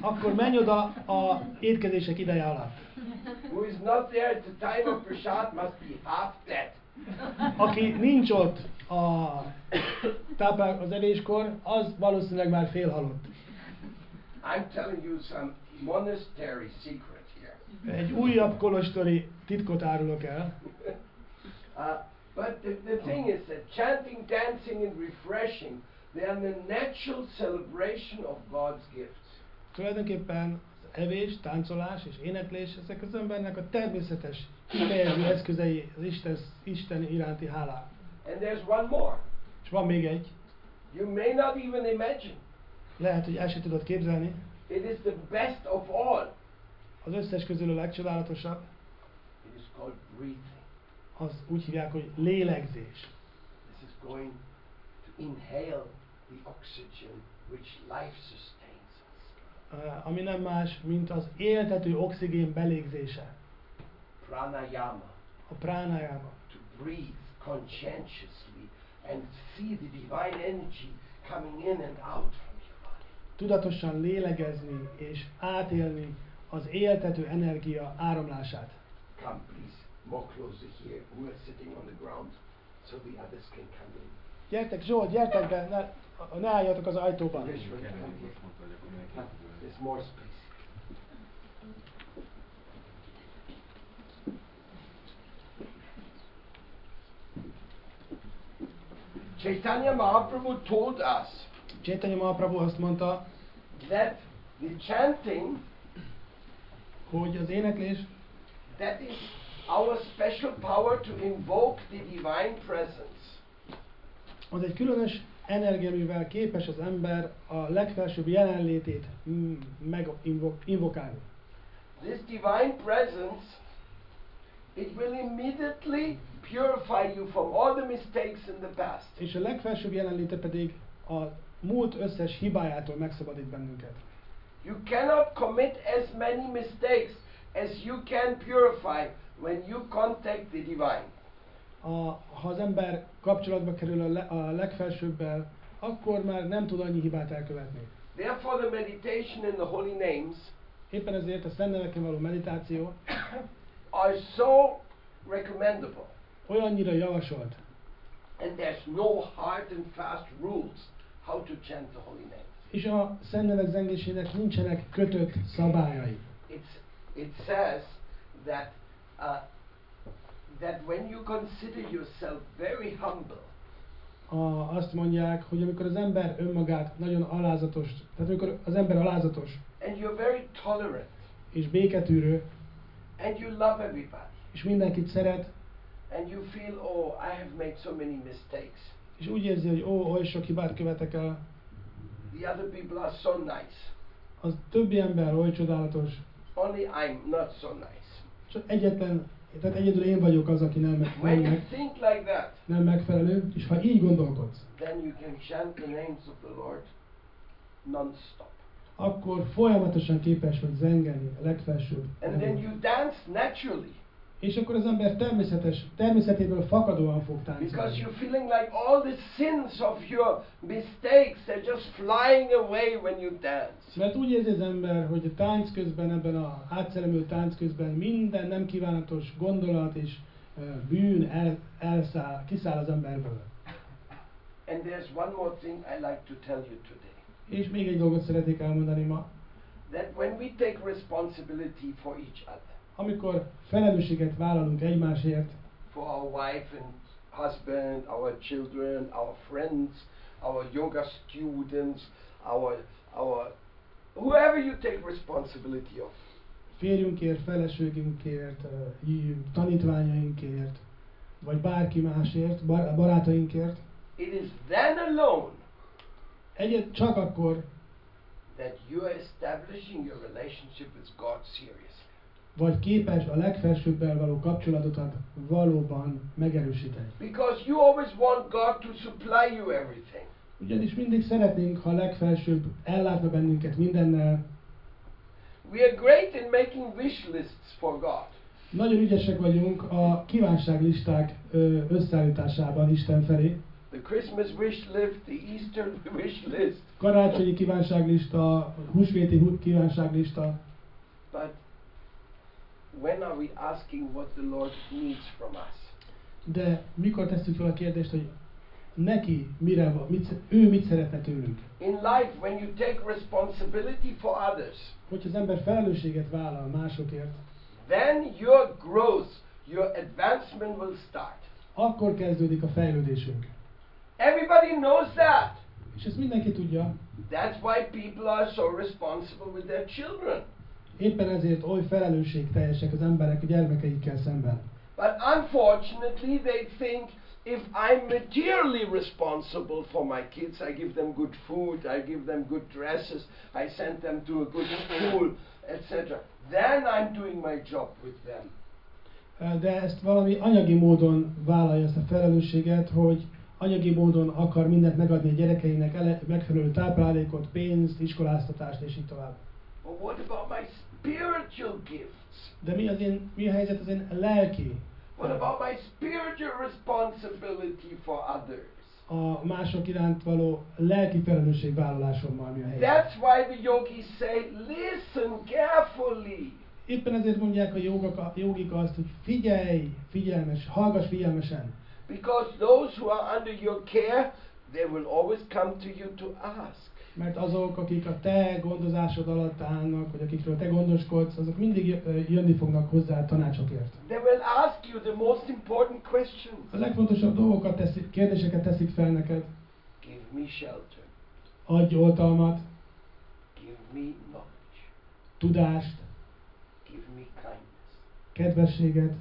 akkor menj oda a étkezések ideje alatt. Who is not there at the time of prasad must be half dead. Aki nincs ott a táplál az evéskor, az valószínűleg már félhalott. I'm telling you some monastery secret. Egy újabb kolostori titkot árulok el. Uh, but the, the thing is that chanting, dancing, and refreshing, they are the natural celebration of God's gifts. Tulajdonképpen az evés, táncolás és éneklés, ezek az embernek a természetes kifejező eszközei az Isten, Isten iránti hálá. And there's one more. És van még egy, You may not even imagine. lehet, hogy el sem tudod képzelni, It is the best of all. Az összes közül a legcsodálatosabb, az úgy hívják, hogy lélegzés. This is going to inhale the oxygen which life sustains us. Uh, ami nem más, mint az éltető oxigén belégzése, Pranayama. a pránájába. To breathe conscientiously and see the divine energy coming in and out from your body. Tudatosan lélegezni és átélni az éltető energia áramlását. Come, please, more closer here. We are sitting on the ground so the others can come in. Gyertek, Zsolt, gyertek be, ne, ne álljatok az ajtóban. Yes. There's more space. Chaitanya Mahaprabhu told us Csétanya Mahaprabhu azt mondta, that the chanting, hogy az éneklés that is our special power to invoke the divine presence. az egy különös energiamivel képes az ember a legfelsőbb jelenlétét meginvokálni. This divine presence, it will immediately purify you from all the mistakes in the past. És a legfelsőbb jelenléte pedig a múlt összes hibájától megszabadít bennünket. You cannot commit as many mistakes as you can purify when you contact the divine. A, ha az ember kapcsolatba kerül a, le, a legfelsőbbel, akkor már nem tud annyi hibát elkövetni. Therefore, the meditation in the holy names Éppen ezért a szent neveken való meditáció are so recommendable. olyannyira javasolt, And there's no hard and fast rules how to chant the holy names. És a szent nevek zengésének nincsenek kötött szabályai. It's, it says that, uh, that when you consider yourself very humble, A, azt mondják, hogy amikor az ember önmagát nagyon alázatos, tehát amikor az ember alázatos and you're very tolerant, és béketűrő, and you love everybody, és mindenkit szeret, and you feel, oh, I have made so many mistakes. és úgy érzi, hogy ó, oly sok hibát követek el, The other people are so nice. az többi ember oly csodálatos, Only I'm not so nice. csak egyetlen, tehát egyedül én vagyok az, aki nem, nem, When you meg, think like that, nem megfelelő, és ha így gondolkodsz, then you can chant the names of the Lord non-stop. akkor folyamatosan képes vagy zengeni a legfelsőbb. And then you dance naturally És akkor az ember természetes, természetéből fakadóan fog because táncolni. you're feeling like all the sins of your mistakes they're just flying away when you dance. Mert úgy érzi az ember, hogy a tánc közben, ebben a átszelemült tánc közben minden nem kívánatos gondolat és ö, bűn el, elszáll, kiszáll az emberből. And there's one more thing I like to tell you today. És még egy dolgot szeretnék elmondani ma. that when we take responsibility for each other, Amikor felelősséget vállalunk egymásért, for our wife and husband, our children, our friends, our yoga students, our our whoever you take responsibility of. férjünkért, feleségünkért, tanítványainkért, vagy bárki másért, bar- barátainkért, It is then alone egyet csak akkor, that you are establishing your relationship with God seriously. Vagy képes a legfelsőbbel való kapcsolatodat valóban megerősíteni. Because you always want God to supply you everything. Ugyanis mindig szeretnénk, ha a legfelsőbb ellátna bennünket mindennel. We are great in making wish lists for God. Nagyon ügyesek vagyunk a kívánságlisták összeállításában Isten felé. The Christmas wish list, the Easter wish list. Karácsonyi kívánságlista, húsvéti kívánságlista. But when are we asking what the Lord needs from us? De mikor tesszük fel a kérdést, hogy neki mire van, mit, ő mit szeretne tőlünk? In life, when you take responsibility for others, Hogyha az ember felelősséget vállal másokért, then your growth, your advancement will start. akkor kezdődik a fejlődésünk. Everybody knows that. És ezt mindenki tudja. That's why people are so responsible with their children. Éppen ezért oly felelősségteljesek az emberek a gyermekeikkel szemben. But unfortunately, they think if I'm materially responsible for my kids, I give them good food, I give them good dresses, I send them to a good school, etc., then I'm doing my job with them. De ezt valami anyagi módon vállalja ezt a felelősséget, hogy anyagi módon akar mindent megadni a gyerekeinek, ele, megfelelő táplálékot, pénzt, iskoláztatást és így tovább. But what about my spiritual gifts? De mi, az én, mi a helyzet az én lelki, What about my spiritual responsibility for others? a mások iránt való lelki felelősségvállalásommal mi a helyzet? That's why the yogis say, listen carefully. Éppen ezért mondják a jogak, a jogik azt, hogy figyelj, figyelmes, hallgass figyelmesen. Because those who are under your care, they will always come to you to ask. Mert azok, akik a te gondozásod alatt állnak, vagy akikről te gondoskodsz, azok mindig jönni fognak hozzá tanácsokért. They will ask you the most important questions. A legfontosabb dolgokat teszik, kérdéseket teszik fel neked. Give me shelter. Adj oltalmat, Give me knowledge. tudást, Give me kindness. kedvességet,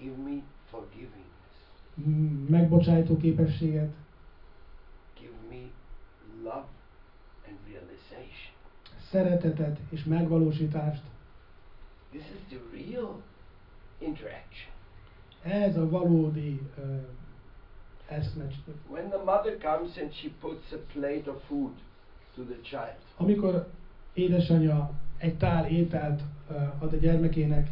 Give me forgivingness. megbocsájtó képességet, Give me love. Szeretetet és megvalósítást. This is the real interaction. Ez a valódi uh, eszme. When the mother comes and she puts a plate of food to the child, Amikor édesanyja egy tál ételt uh, ad a gyermekének,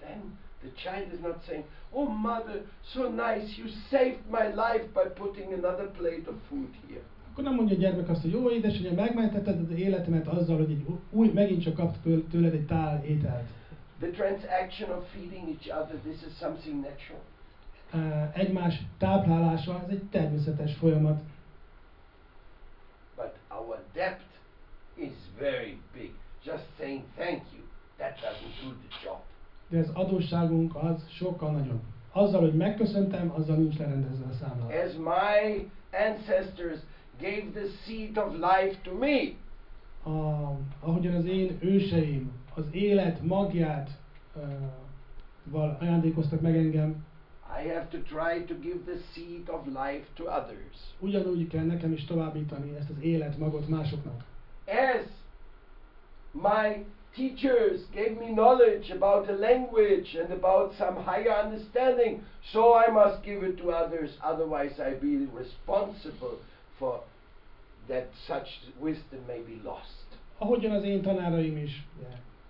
then the child is not saying, Oh, mother, so nice, you saved my life by putting another plate of food here. Akkor nem mondja a gyermek azt, hogy jó édesanyja, megmentetted az életemet azzal, hogy egy új, megint csak kapt től- tőled egy tál ételt. The transaction of feeding each other, this is something natural. Uh, egymás táplálása, ez egy természetes folyamat, But our debt is very big. Just saying thank you, that doesn't do the job. de az adósságunk az sokkal nagyobb. Azzal, hogy megköszöntem, azzal nincs lerendezve a számla. As my ancestors gave the seed of life to me, A, ahogyan az én őseim az élet magját uh, val ajándékoztak meg engem, I have to try to give the seed of life to others. ugyanúgy kell nekem is továbbítani ezt az élet magot másoknak. As my teachers gave me knowledge about the language and about some higher understanding, so I must give it to others, otherwise I be responsible for that such wisdom may be lost. Ahogyan az én tanáraim is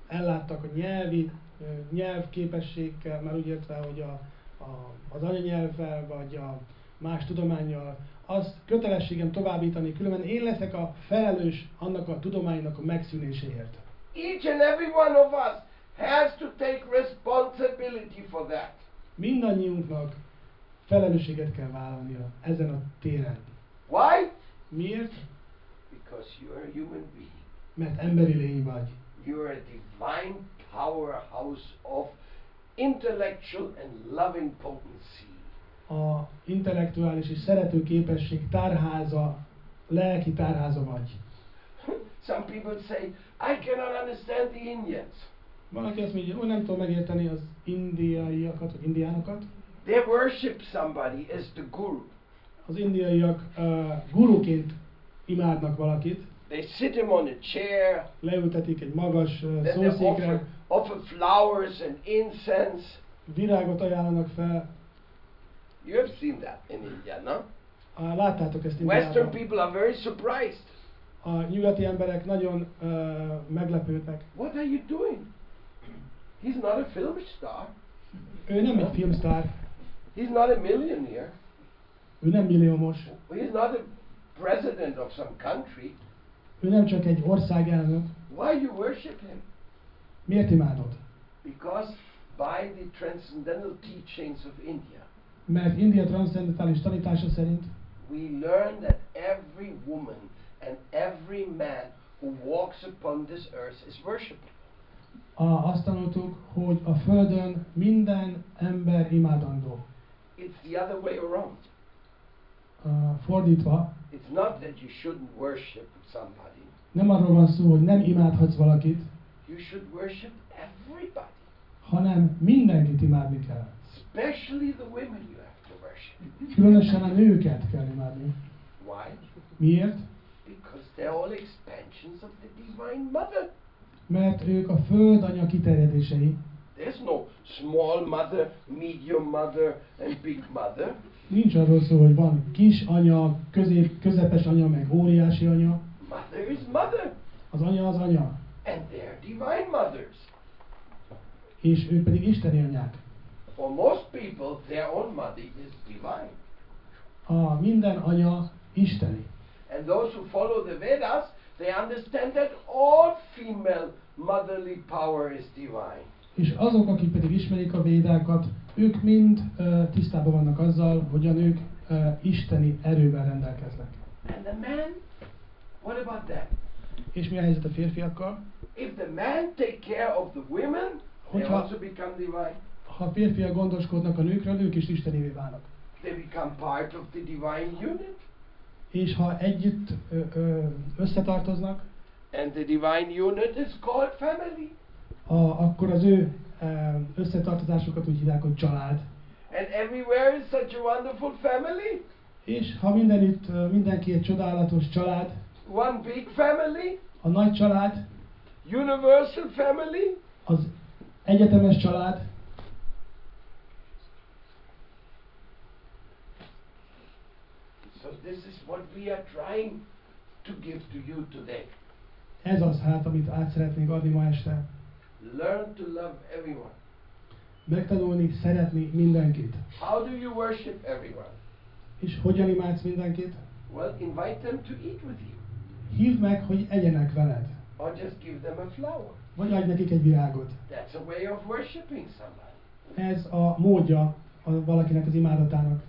elláttak a nyelvi, ö, nyelvképességgel, már úgy értve, hogy a, a, az anyanyelvvel, vagy a más tudományjal, azt kötelességem továbbítani, különben én leszek a felelős annak a tudománynak a megszűnéséért. Each and every one of us has to take responsibility for that. Mindannyiunknak felelősséget kell vállalnia ezen a téren. Why? Miért? Because you're a human being. mert emberi lény vagy. You're a divine powerhouse of intellectual and loving potency. A intellektuális és szerető képesség tárháza, lelki tárháza vagy. Some people say, I cannot understand the Indians. Valaki azt mondja, hogy nem tudom megérteni az indiaiakat, vagy indiánokat. They worship somebody as the guru. Az indiaiak uh, guruként imádnak valakit, They sit him on a chair, leültetik egy magas uh, they offer, szószékre, offer flowers and incense. virágot ajánlanak fel. You have seen that in India, no? Uh, láttátok ezt Western Indiában. people are very surprised. A nyugati emberek nagyon uh, meglepődnek. What are you doing? He's not a film star. Ő nem egy filmsztár, He's not a millionaire. Ő He's not a president of some country. ő nem csak egy országelnök. Why do you worship him? Miért imádod? Because by the transcendental teachings of India, Mert India transzcendentális tanítása szerint we learn that every woman and every man who walks upon this earth is worshipable. a, azt tanultuk, hogy a Földön minden ember imádandó. It's the other way around. Fordítva, It's not that you shouldn't worship somebody. nem arról van szó, hogy nem imádhatsz valakit, You should worship everybody, hanem mindenkit imádni kell. especially the women you have to worship. Különösen a nőket kell imádni. Why? Miért? Because they're all expansions of the Divine Mother. Mert ők a Föld anya kiterjedései. There's no small mother, medium mother, and big mother. Nincs arról szó, hogy van kis anya, közép, közepes anya, meg óriási anya. Mother is mother, Az anya az anya, and they're divine mothers. és ők pedig isteni anyák. For most people, their own mother is divine. A minden anya isteni. And those who follow the Vedas, they understand that all female motherly power is divine. És azok, akik pedig ismerik a védákat, ők mind uh, tisztában vannak azzal, hogy a nők uh, isteni erővel rendelkeznek. And the man, what about that? És mi a helyzet a férfiakkal? If the man take care of the women, they Hogyha- also become divine. Ha a férfiak gondoskodnak a nőkről, ők is istenévé válnak. They become part of the divine unit. És ha együtt ö, ö, összetartoznak, And the divine unit is called family. A, akkor az ő összetartozásukat úgy hívják, hogy család. And everywhere is such a wonderful family. És ha mindenütt mindenki egy csodálatos család, One big family, a nagy család, universal family, az egyetemes család, So this is what we are trying to give to you today. ez az hát, amit át szeretnék adni ma este. Learn to love everyone. Megtanulni, szeretni mindenkit. How do you worship everyone? És hogyan imádsz mindenkit? Well, invite them to eat with you. Hívd meg, hogy egyenek veled. Or just give them a flower. Vagy adj nekik egy virágot. That's a way of worshiping somebody. Ez a módja a valakinek az imádatának.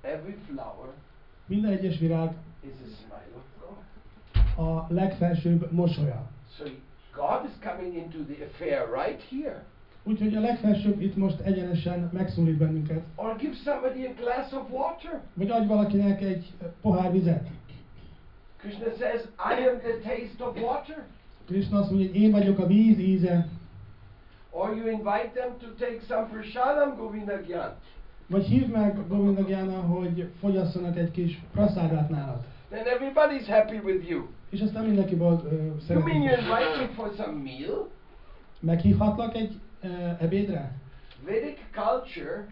Every flower Minden egyes virág is a smile of God. a legfelsőbb mosolya. So God is coming into the affair right here. Úgyhogy a legfelsőbb itt most egyenesen megszólít bennünket. Or give somebody a glass of water. Vagy adj valakinek egy pohár vizet. Krishna says, I am the taste of water. Krishna azt mondja, hogy én vagyok a víz íze. Or you invite them to take some prasadam Govinda Gyan. Vagy hívd meg Govindagyána, hogy fogyasszanak egy kis praszádát nálad. Then everybody's happy with you. És aztán mindenki bold, ö, You mean you invite me for some meal? Meghívhatlak egy ö, ebédre? Vedic culture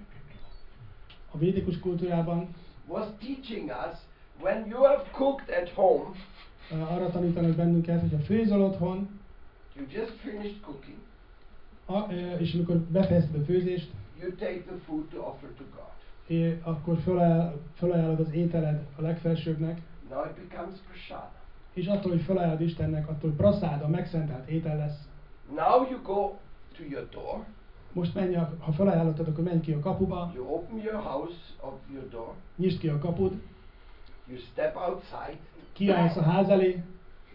A védikus kultúrában was teaching us when you have cooked at home, ö, arra tanítanak bennünket, hogy ha főzöl otthon, you just finished cooking, a, ö, és amikor befejezted a főzést, you take the food to offer to God. é, akkor felajánl, felajánlod az ételed a legfelsőbbnek, Now it becomes prasada. És attól, hogy felajánlod Istennek, attól praszáda, megszentelt étel lesz. Now you go to your door, Most menj, a, ha felajánlottad, akkor menj ki a kapuba, you open your house of your door, nyisd ki a kaput, you step outside, kiállsz a ház elé,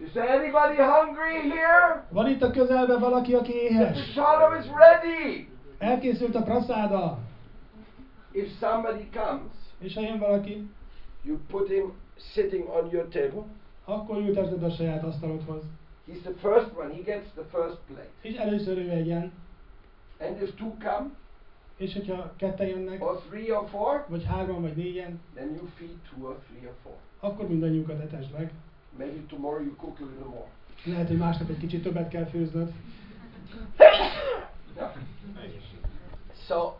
Is there anybody hungry here? Van itt a közelben valaki, aki The éhes? prasadam is ready. Elkészült a praszáda. If somebody comes, És ha jön valaki, you put him sitting on your table. Akkor ültesd a saját asztalodhoz. He's the first one. He gets the first plate. És először ő egyen. And if two come, És hogyha ketten jönnek, or three or four, vagy hárman, vagy négyen, then you feed two or three or four. akkor mindannyiukat etesd meg. Maybe tomorrow you cook a little more. Lehet, hogy másnap egy kicsit többet kell főznöd. Yeah. So,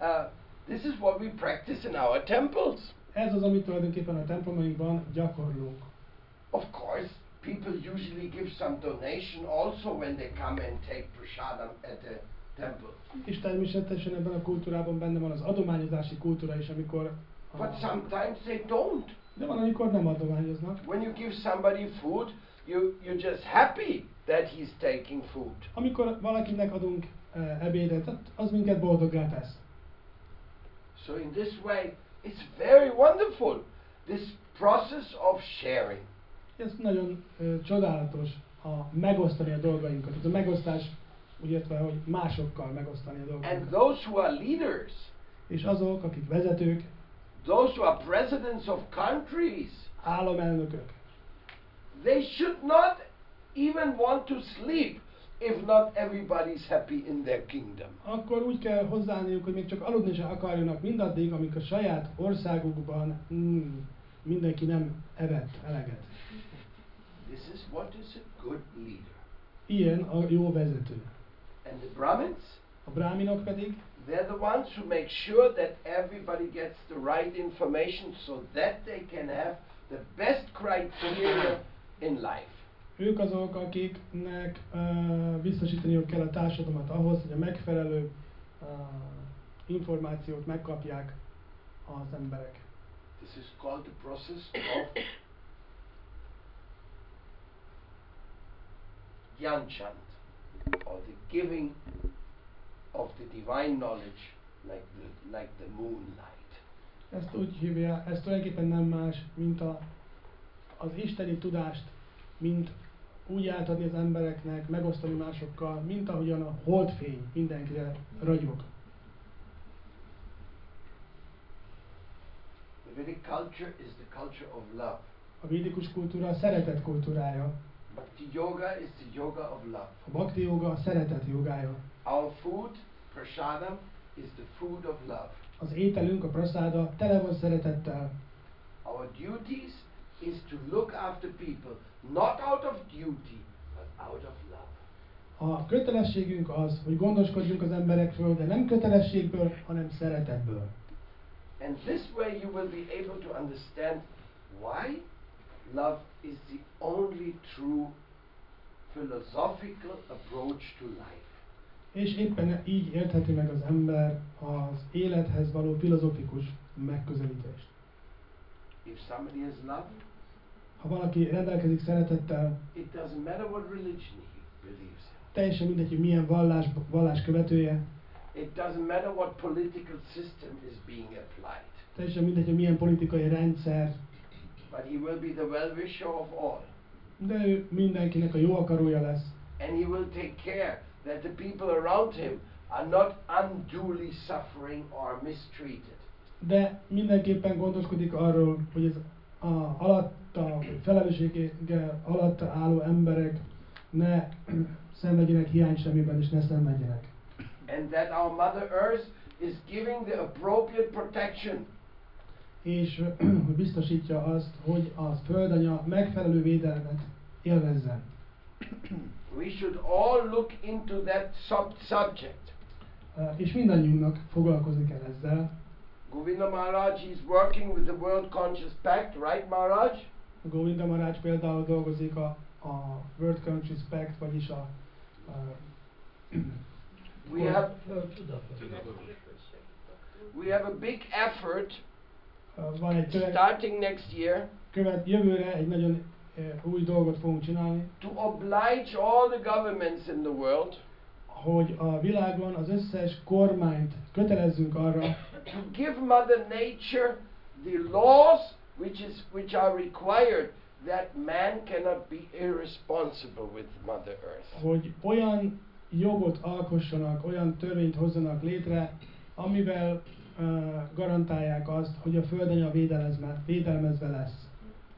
uh, this is what we practice in our temples. Ez az, amit tulajdonképpen a templomainkban gyakorlunk. Of course, people usually give some donation also when they come and take prasadam at the temple. És természetesen ebben a kultúrában benne van az adományozási kultúra is, amikor... a- But sometimes they don't. De van, amikor nem adományoznak. When you give somebody food, you, you're just happy that he's taking food. Amikor valakinek adunk uh, ebédet, az minket boldoggá tesz. So in this way, it's very wonderful, this process of sharing. Ez nagyon uh, csodálatos, a megosztani a dolgainkat. Ez a megosztás, úgy értve, hogy másokkal megosztani a And those who are leaders, És azok, akik vezetők, those who are presidents of countries, államelnökök, they should not even want to sleep if not everybody's happy in their kingdom. akkor úgy kell hozzáállniuk, hogy még csak aludni se akarjanak mindaddig, amíg a saját országukban mm, mindenki nem evett eleget. This is what is a good leader. Ilyen a jó vezető. And the Brahmins, A bráminok pedig they're the ones who make sure that everybody gets the right information so that they can have the best criteria in life. Ők azok, akiknek uh, biztosítaniuk kell a társadalmat ahhoz, hogy a megfelelő uh, információt megkapják az emberek. This is called the process of Yanchant, or the giving of the divine knowledge like the, like the moonlight. Ezt úgy hívja, ez tulajdonképpen nem más, mint a, az isteni tudást, mint úgy átadni az embereknek, megosztani másokkal, mint ahogyan a holdfény mindenkire ragyog. The Vedic culture is the culture of love. A védikus kultúra a szeretet kultúrája, Bhakti yoga is the yoga of love. a bhakti joga a szeretet jogája. Our food, prasadam, is the food of love. Az ételünk, a praszáda tele van szeretettel. Our duties is to look after people, not out of duty, but out of love. A kötelességünk az, hogy gondoskodjunk az emberekről, de nem kötelességből, hanem szeretetből. And this way you will be able to understand why love is the only true philosophical approach to life. És éppen így értheti meg az ember az élethez való filozofikus megközelítést. If somebody has love, Ha valaki rendelkezik szeretettel, it doesn't matter what religion he believes in. teljesen mindegy, hogy milyen vallás, vallás követője, It doesn't matter what political system is being applied. teljesen mindegy, hogy milyen politikai rendszer, But he will be the well-wisher of all. de ő mindenkinek a jó akarója lesz. And he will take care that the people around him are not unduly suffering or mistreated. De mindenképpen gondoskodik arról, hogy az a, alatta, felelőssége alatta álló emberek ne szenvedjenek hiány semmiben, és ne szenvedjenek. And that our Mother Earth is giving the appropriate protection És biztosítja azt, hogy a földanya megfelelő védelmet élvezzen. We should all look into that sub- subject. És mindannyiunknak foglalkozni kell ezzel. Govinda Maharaj is working with the World Conscious Pact, right, Maharaj? Govinda Marács például dolgozik a, a World Conscious Pact, vagyis a, a We have we have a big effort van egy követ, starting next year követ, jövőre egy nagyon uh, új dolgot fogunk csinálni, to oblige all the governments in the world hogy a világon az összes kormányt kötelezzünk arra, to give Mother Nature the laws which is which are required that man cannot be irresponsible with Mother Earth. hogy olyan jogot alkossanak, olyan törvényt hozzanak létre, amivel uh, garantálják azt, hogy a földanya védelezme, védelmezve lesz.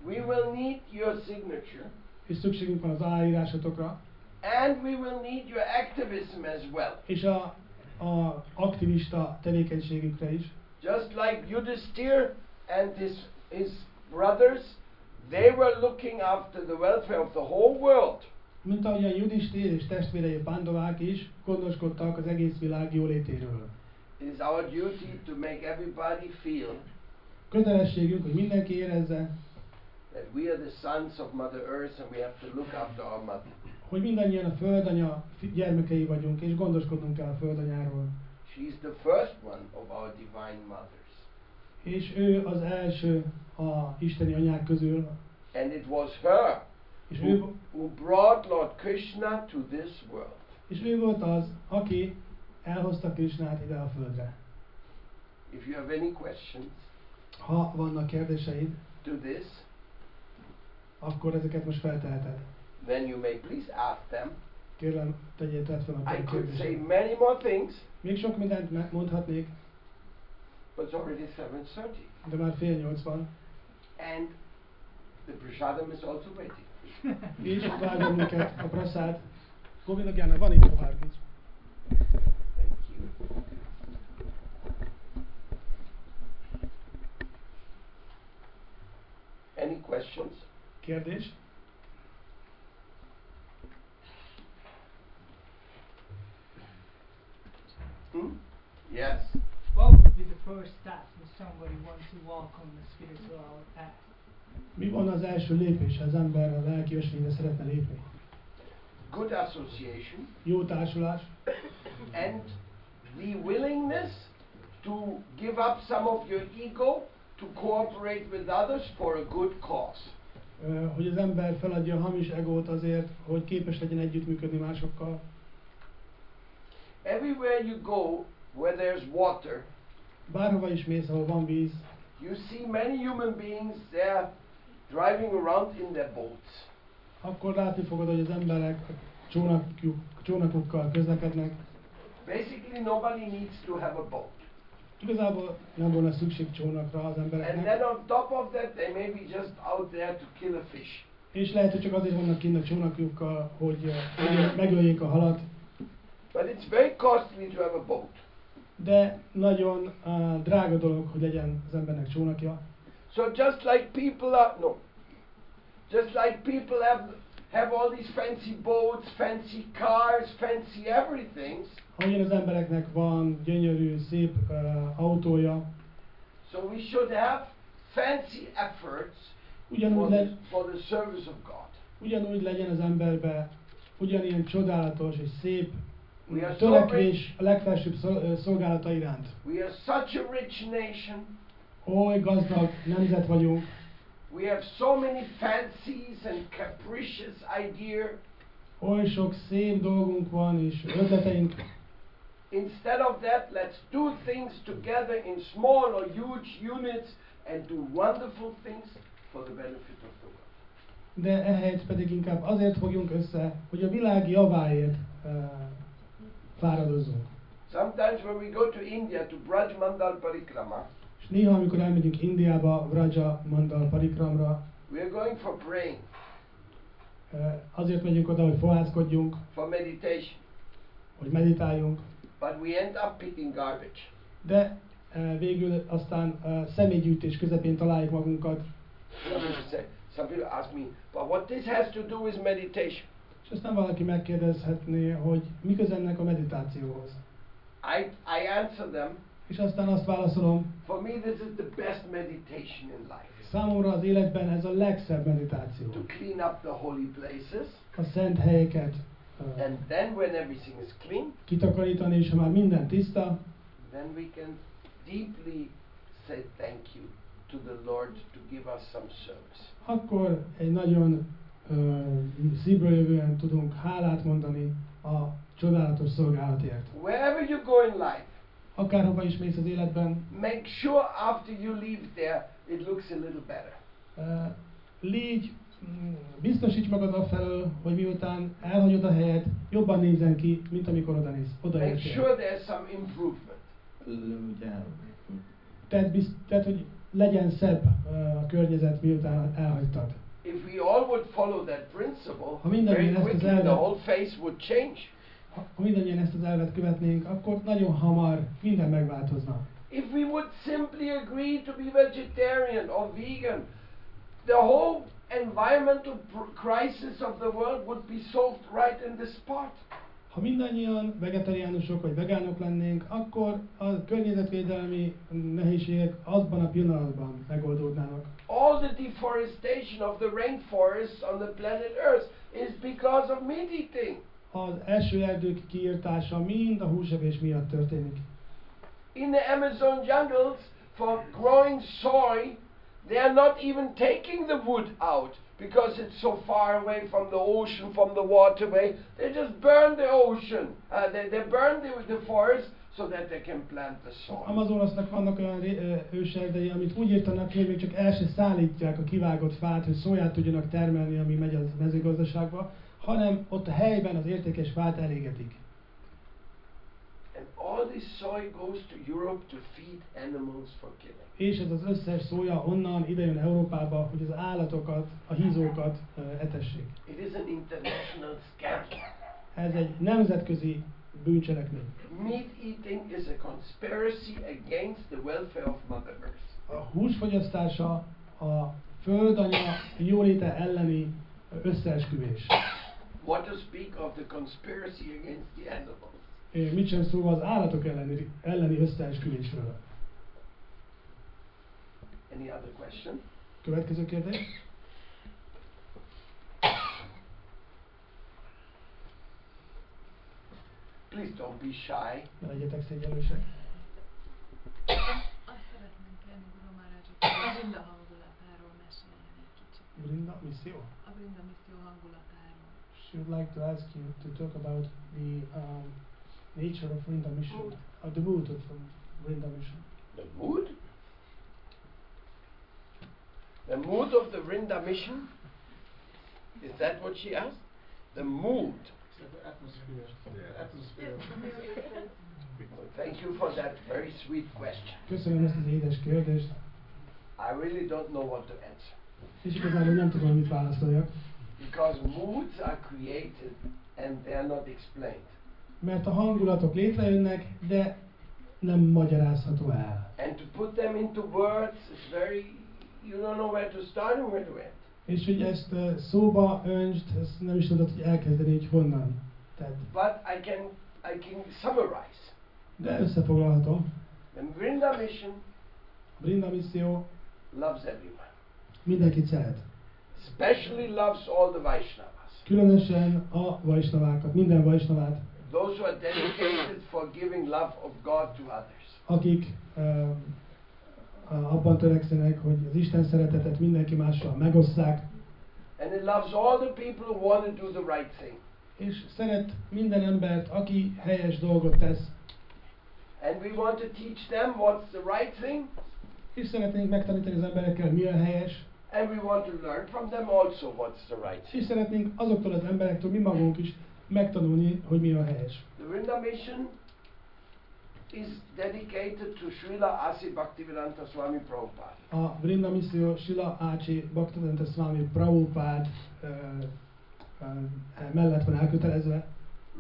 We will need your signature, És szükségünk van az aláírásotokra, and we will need your activism as well. és a, a aktivista tevékenységükre is. Just like Yudhisthira and his, his brothers, they were looking after the welfare of the whole world. Mint ahogyan Judistér és testvérei Pándovák is gondoskodtak az egész világ jólétéről. It is our duty to make everybody feel Kötelességünk, hogy mindenki érezze, that we are the sons of Mother Earth and we have to look after our mother. Hogy mindannyian a földanya gyermekei vagyunk, és gondoskodnunk kell a földanyáról. She's the first one of our divine mothers. És ő az első a isteni anyák közül, And it was her és ő, who, who brought Lord Krishna to this world. és ő volt az, aki elhozta Krisnát ide a földre. If you have any questions Ha vannak kérdéseid, to this, akkor ezeket most felteheted. Then you may please ask them. Kérlem, tegyél tedd fel a I could say many more things, Még sok mindent me- mondhatnék, but it's already 7.30. de már fél nyolc van. And the prasadam is also waiting. És várja minket a. Govinda Gyána, van itt tovább is. Thank you. Any questions? Kérdés? Hmm? Yes. What would be the first step if somebody wants to walk on the spiritual path? Mi van az első lépés, ha az ember a lelki ösvényre szeretne lépni? Good association Jó társulás, and the willingness to give up some of your ego to cooperate with others for a good cause. ö, hogy az ember feladja a hamis egót azért, hogy képes legyen együttműködni másokkal. Everywhere you go where there's water, Bárhova is mész, ahol van víz, you see many human beings there driving around in their boats. akkor látni fogod, hogy az emberek csónakjuk, csónakukkal közlekednek. Basically, nobody needs to have a boat. Igazából nem volna szükség csónakra az And then embereknek, on top of that, they may be just out there to kill a fish. és lehet, hogy csak azért vannak kint a csónakjukkal, ö, hogy megöljék a halat, But it's very costly to have a boat. de nagyon uh, drága dolog, hogy legyen az embernek csónakja. So just like people are no, just like people have have all these fancy boats, fancy cars, fancy everything. Ahogyan az embereknek van gyönyörű, szép uh, autója, So we should have fancy efforts ugyanúgy, for the, for the service of God. ugyanúgy legyen az emberbe ugyanilyen csodálatos és szép Törekvés a legfelsőbb szolgálata iránt. We are such a rich nation. Oly gazdag nemzet vagyunk, We have so many fancies and capricious idea. oly sok szép dolgunk van és ötleteink, Instead of that, let's do things together in small or huge units and do wonderful things for the benefit of the world. de ehelyett pedig inkább azért fogjunk össze, hogy a világ javáért uh, fáradozzunk. Sometimes when we go to India to Braj Mandal Parikrama, És néha, amikor elmegyünk Indiába, Vraja Mandal Parikramra, we are going for praying, uh, azért megyünk oda, hogy fohászkodjunk, for meditation, hogy meditáljunk, but we end up picking garbage. de uh, végül aztán uh, személygyűjtés közepén találjuk magunkat, some people ask me, but what this has to do with meditation? És aztán valaki megkérdezhetné, hogy mi köze ennek a meditációhoz. I, I answer them, És aztán azt válaszolom, for me this is the best meditation in life. számomra az életben ez a legszebb meditáció. To clean up the holy places, A szent helyeket uh, and then when everything is clean, kitakarítani, és ha már minden tiszta, then we can deeply say thank you to the Lord to give us some service. akkor egy nagyon szívből jövően tudunk hálát mondani a csodálatos szolgálatért. Wherever you go in life, Akárhova is mész az életben, make sure after you leave there it looks a little better. uh, légy mm, biztosíts magad afelől, hogy miután elhagyod a helyet, jobban nézzen ki, mint amikor oda néz, Make odaértél. sure there's some improvement. Ugye, tehát, hogy legyen szebb a környezet, miután elhagytad. If we all would follow that principle, very quickly the whole face would change. Ha mindannyian ezt az elvet követnénk, akkor nagyon hamar minden megváltozna. If we would simply agree to be vegetarian or vegan, the whole environmental crisis of the world would be solved right in the spot. Ha mindannyian vegetariánusok vagy vegánok lennénk, akkor a környezetvédelmi nehézségek azban a pillanatban megoldódnának. All the deforestation of the rainforests on the planet Earth is because of meat eating. Az első erdők kiirtása mind a húsevés miatt történik. In the Amazon jungles, for growing soy, they are not even taking the wood out because it's so far away from the ocean, from the waterway. They just burn the ocean. Uh, they, they burn the, the forest so that they can plant the Az soy. Amazonasnak vannak olyan őserdei, amit úgy írtanak ki, hogy még csak el se szállítják a kivágott fát, hogy szóját tudjanak termelni, ami megy a mezőgazdaságba, hanem ott a helyben az értékes fát elégetik. And all this soy goes to Europe to feed animals for killing. És ez az összes szója onnan idejön Európába, hogy az állatokat, a hízókat ö, etessék. It is an international scam. Ez egy nemzetközi bűncselekmény. Meat eating is a conspiracy against the welfare of Mother Earth. A húsfogyasztása a földanya jóléte elleni összeesküvés. What to speak of the conspiracy against the animals? Mit sem szólva az állatok elleni, elleni összeesküvésről. Any other question? Következő kérdés. Please don't be shy. Ne legyetek szégyenlősek. Azt szeretném kérni Guru Maharajot, hogy a Brinda hangulatáról meséljen egy kicsit. Brinda, misszió. A Brinda misszió hangulatáról. She would like to ask you to talk about the um, nature of Brinda mission, Mood. of the mood of um, mission. The mood? The mood of the Vrinda mission? Is that what she asked? The mood. The atmosphere. The Well, thank you for that very sweet question. Köszönöm ezt az édes kérdést, I really don't know what to answer. és igazából nem tudom, mit válaszoljak, Because moods are created and they're not explained. Mert a hangulatok létrejönnek, de nem magyarázható el. And to put them into words is very, you don't know where to start and where to end. És hogy ezt uh, szóba öntsd, ezt nem is tudod, hogy elkezdeni, hogy honnan tedd. But I can, I can summarize. De összefoglalhatom. The Vrinda mission Brinda misszió loves everyone. mindenkit szeret. Especially loves all the Vaishnavas. Különösen a vajsnavákat, minden vajsnavát, Those who are dedicated for giving love of God to others. akik uh, abban törekszenek, hogy az Isten szeretetet mindenki mással megosszák, And it loves all the people who want to do the right thing. és szeret minden embert, aki helyes dolgot tesz, And we want to teach them what's the right thing, és szeretnénk megtanítani az emberekkel, mi a helyes, and we want to learn from them also what's the right thing. és szeretnénk azoktól az emberektől, mi magunk is megtanulni, hogy mi a helyes. The Vrinda mission is dedicated to Srila Asi Bhaktivedanta Swami Prabhupada. A Brinda Misszió Sila Ácsi Bhaktivedanta Swami Prabhupád uh, uh, mellett van elkötelezve.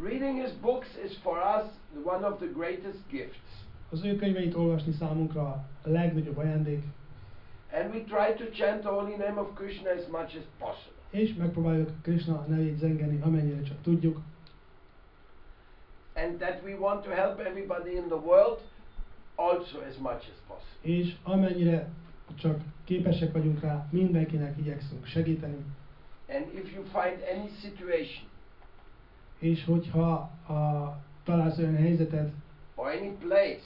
Reading his books is for us one of the greatest gifts. Az ő könyveit olvasni számunkra a legnagyobb ajándék, And we try to chant the holy name of Krishna as much as possible. És megpróbáljuk Krishna nevét zengeni, amennyire csak tudjuk, And that we want to help everybody in the world also as much as possible. és amennyire csak képesek vagyunk rá, mindenkinek igyekszünk segíteni, And if you find any situation és hogyha a, találsz olyan helyzetet, or any place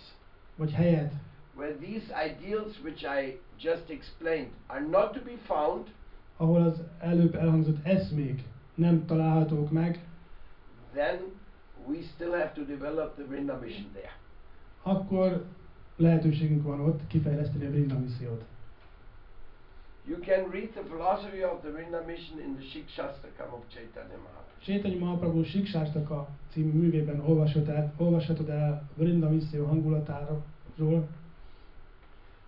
vagy helyet, where these ideals which I just explained are not to be found, ahol az előbb elhangzott eszmék nem találhatók meg, then we still have to develop the Vrinda mission there. akkor lehetőségünk van ott kifejleszteni a Brinda missziót. You can read the philosophy of the Vrinda mission in the Shikshastakam of Chaitanya Mahaprabhu. Chaitanya Mahaprabhu Siksástaka című művében olvasod el, olvashatod el Vrinda misszió hangulatáról,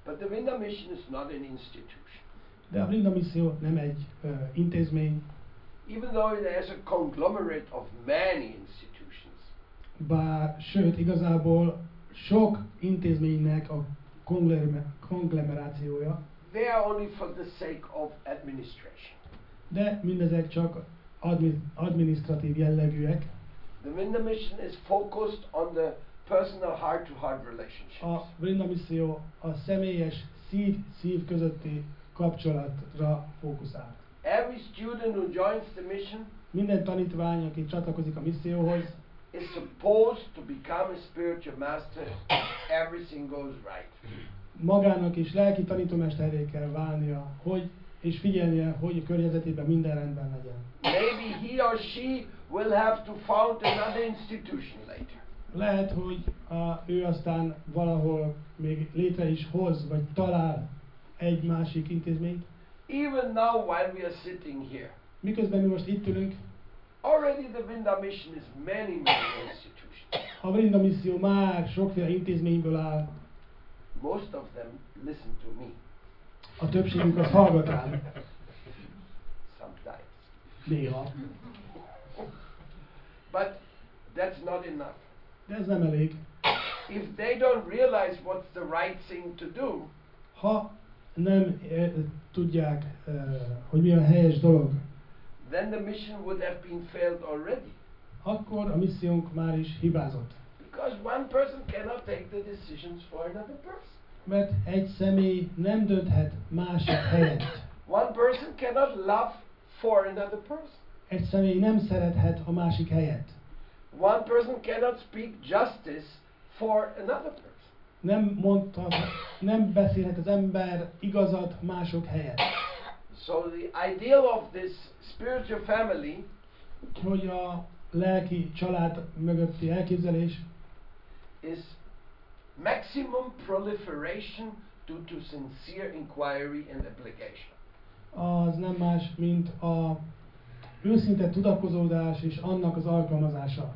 But the Vrinda mission is not an institution. De a Vrinda misszió nem egy ö, intézmény, Even though there's a conglomerate of many institutions, bár sőt igazából sok intézménynek a konglomerációja, they are only for the sake of administration. de mindezek csak admi, administratív jellegűek. The Vrinda mission is focused on the personal heart-to-heart relationships. A Vrinda misszió a személyes szív-szív közötti kapcsolatra fókuszál. Every student who joins the mission Minden tanítvány, aki csatlakozik a misszióhoz, is supposed to become a spiritual master if everything goes right. magának is lelki tanítómesterré kell válnia, hogy és figyelnie, hogy a környezetében minden rendben legyen. Maybe he or she will have to found another institution later. Lehet, hogy a, ő aztán valahol még létre is hoz, vagy talál egy másik intézményt. Even now, while we are sitting here, Miközben mi most itt ülünk, already the Vrinda mission is many, many institutions. a Vrinda misszió már sokféle intézményből áll, Most of them listen to me a többségük az hallgat rám, sometimes. néha. But that's not enough. De ez nem elég. If they don't realize what's the right thing to do, Ha nem e, tudják, e, hogy mi a helyes dolog, then the mission would have been failed already. akkor a missziónk már is hibázott. Because one person cannot take the decisions for another person. Mert egy személy nem dönthet másik helyett. One person cannot love for another person. Egy személy nem szerethet a másik helyett. One person cannot speak justice for another person. Nem mondhat, nem beszélhet az ember igazat mások helyett. So the ideal of this spiritual family Hogy a lelki család mögötti elképzelés is maximum proliferation due to sincere inquiry and application. az nem más, mint a őszinte tudakozódás és annak az alkalmazása.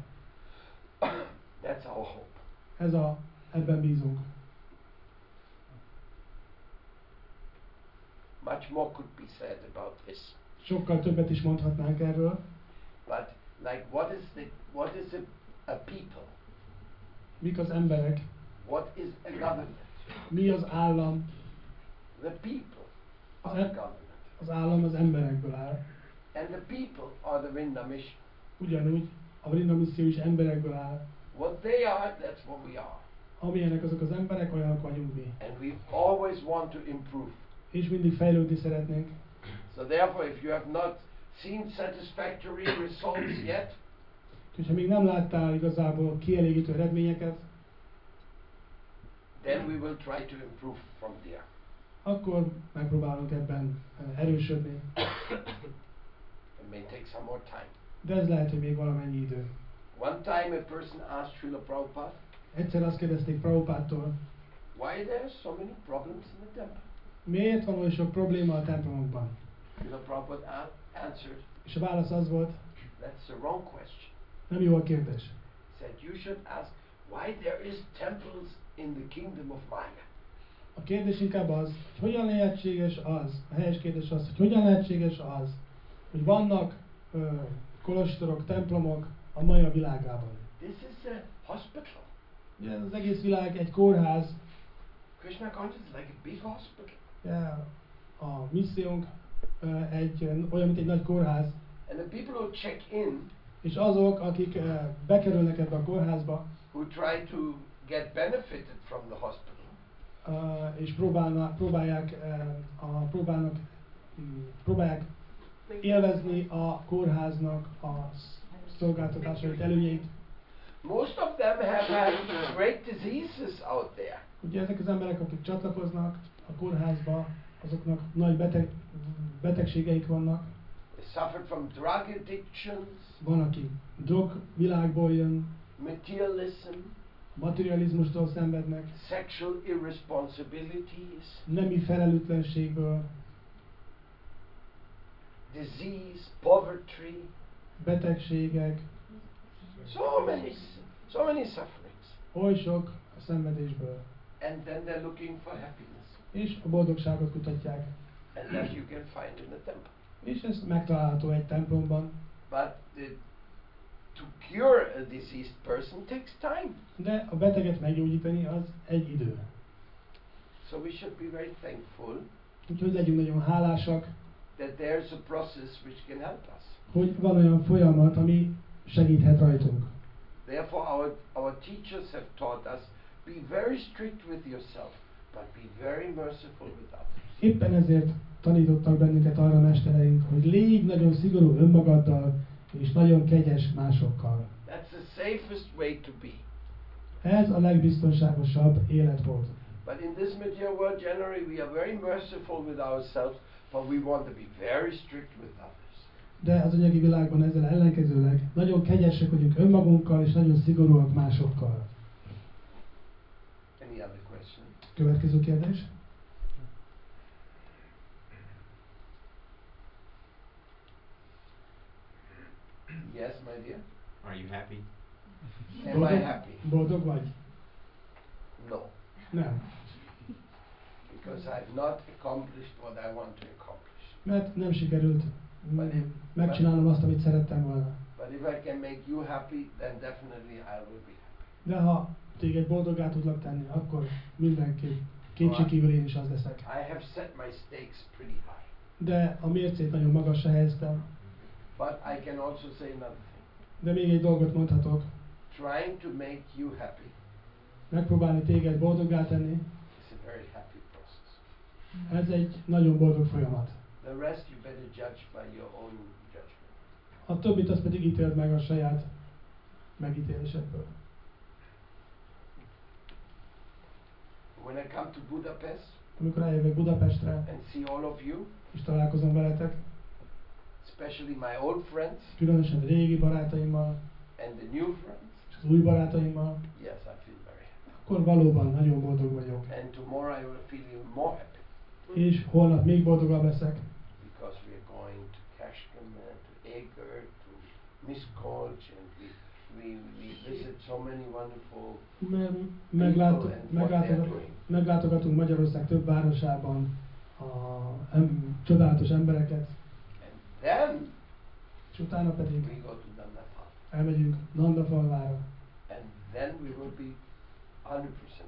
That's our hope. Ez a, ebben bízunk. Much more could be said about this. Sokkal többet is mondhatnánk erről. But like what is the what is a, a people? Mik az emberek? What is a government? Mi az állam? The people Az, are the em- government. az állam az emberekből áll. And the people are the Vrinda mission. Ugyanúgy a Vrinda misszió is emberekből áll. What they are, that's what we are. Amilyenek azok az emberek, olyanok vagyunk mi. And we always want to improve. És mindig fejlődni szeretnénk. So therefore, if you have not seen satisfactory results yet, Úgyhogy ha még nem láttál igazából kielégítő eredményeket, then we will try to improve from there. akkor megpróbálunk ebben eh, erősödni. It may take some more time. De ez lehet, hogy még valamennyi idő. One time a person asked Srila Prabhupada, Egyszer azt kérdezték Prabhupádtól, why there are so many problems in the temple? miért van olyan sok probléma a templomokban? Prabhupada answered, És a válasz az volt, that's the wrong question. nem jó a kérdés. Said, you should ask why there is temples in the kingdom of Maya. A kérdés inkább az, hogy hogyan lehetséges az, a helyes kérdés az, hogy hogyan lehetséges az, hogy vannak ö, kolostorok, templomok a maja világában. This is a hospital. Ugye az egész világ egy kórház, Krishna conscious like a big hospital. ugye, a missziónk egy, olyan, mint egy nagy kórház, And the people who check in, és azok, akik bekerülnek ebbe a kórházba, who try to get benefited from the hospital, ö, és próbálnak, próbálják, ö, a, próbálnak, mm, próbálják élvezni a kórháznak a szolgáltatásait, előnyeit. Most of them have had great diseases out there. Ugye ezek az emberek, akik csatlakoznak a kórházba, azoknak nagy beteg, betegségeik vannak. They suffered from drug addictions, Van, aki drog világból jön, materialism, materializmustól szenvednek, sexual irresponsibilities, nemi felelőtlenségből, disease, poverty, betegségek, so many, so many sufferings. oly sok a szenvedésből. And then they're looking for happiness. És a boldogságot kutatják. And that you can find in the temple. És ez megtalálható egy templomban. But the, to cure a diseased person takes time. De a beteget meggyógyítani az egy idő. So we should be very thankful Úgyhogy legyünk nagyon hálásak, that there's a process which can help us. hogy van olyan folyamat, ami segíthet rajtunk. Therefore, our, our teachers have taught us be very strict with yourself, but be very merciful with others. Éppen ezért tanítottak bennünket arra mestereink, hogy légy nagyon szigorú önmagaddal, és nagyon kegyes másokkal. That's the safest way to be. Ez a legbiztonságosabb életmód. But in this material world, generally, we are very merciful with ourselves, but we want to be very strict with others. De az anyagi világban ezzel ellenkezőleg nagyon kegyesek vagyunk önmagunkkal, és nagyon szigorúak másokkal. Any other question? Következő kérdés. Yes, my dear. Are you happy? Am I happy? Boldog vagy? No, Nem. because I've not accomplished what I want to accomplish. Mert nem sikerült But if- megcsinálnom azt, amit szerettem volna. But if I can make you happy, then definitely I will be happy. De ha téged boldogá tudlak tenni, akkor mindenképp kétségkívül én is az leszek. I have set my stakes pretty high. De a mércét nagyon magasra helyeztem. But I can also say another thing. De még egy dolgot mondhatok. Trying to make you happy Megpróbálni téged boldoggá tenni, is a very happy process. ez egy nagyon boldog folyamat. The rest you better judge by your own judgment. A többit azt pedig ítéld meg a saját megítélésedből. When I come to Budapest Amikor eljövök Budapestre, and see all of you, és találkozom veletek, especially my old friends különösen régi barátaimmal, and the new friends, és az új barátaimmal, yes, I feel very happy. akkor valóban nagyon boldog vagyok. And tomorrow I will feel even more happy És holnap még boldogabb leszek, Miskolc, and we, we, we visit so many wonderful mert people meglát, and what they're doing. meglátogatunk Magyarország több városában a em, csodálatos embereket, And then és utána pedig we go to Dandapal. elmegyünk Nandafalvára, And then we will be 100%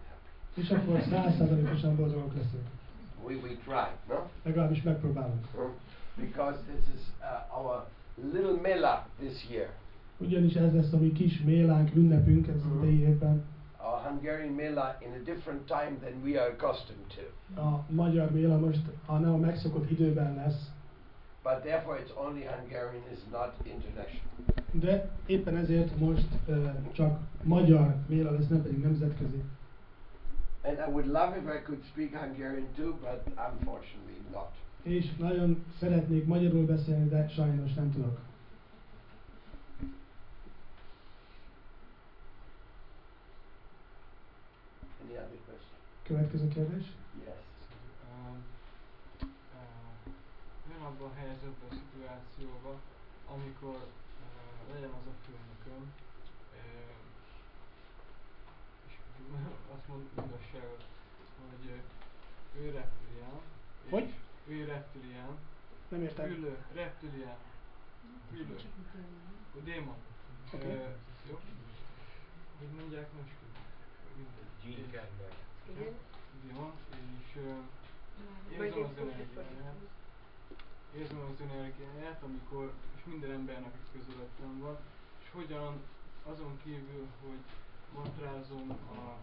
happy. és akkor százszázalékosan boldogok leszünk. We, we try, no? Legalábbis megpróbálunk. Because this is uh, our little Mela this year. Ugyanis ez lesz a mi kis mélánk, ünnepünk ez az Mhm. idei évben. Our Hungarian Mela in a different time than we are accustomed to. A magyar méla most a nem a megszokott időben lesz, But therefore it's only Hungarian, it's not international. de éppen ezért most ö, csak magyar méla lesz, nem pedig nemzetközi. And I would love if I could speak Hungarian too, but unfortunately not. És nagyon szeretnék magyarul beszélni, de sajnos nem tudok. Következő kérdés. Yes. Um, uh, jön abban a helyzetben, a szituációba, amikor uh, legyen az a főnököm, uh, és azt mondom igazságot, hogy uh, ő és Hogy? Ő reptilián. Nem értem. Ülő, reptilián. Ülő. Démon. Oké. Ö, jó? Hogy mondják most? Kember. Igen. Démon, és Vagy érzem az energiáját. Érzem az energiáját, amikor, és minden embernek közöttem van, és hogyan azon kívül, hogy mantrázom a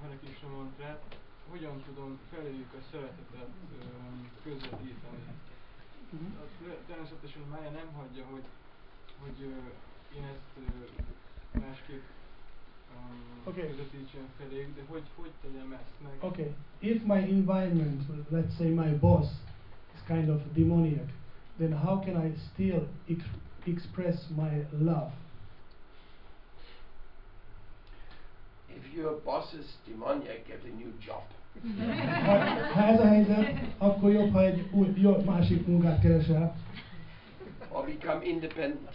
Hare Krishna mantrát, hogyan tudom feléjük a szeretetet ö, közvetíteni. Mhm. Az Természetesen Mája nem hagyja, hogy, hogy ö, én ezt másképp um, Oké. közvetítsem feléjük, de hogy, hogy tegyem ezt meg? Okay, if my environment, let's say my boss, is kind of demoniac, then how can I still ex- express my love? If your boss is demoniac, get a new job. Ha, ha ez a helyzet, akkor jobb, ha egy új, jobb másik munkát keresel, or become independent.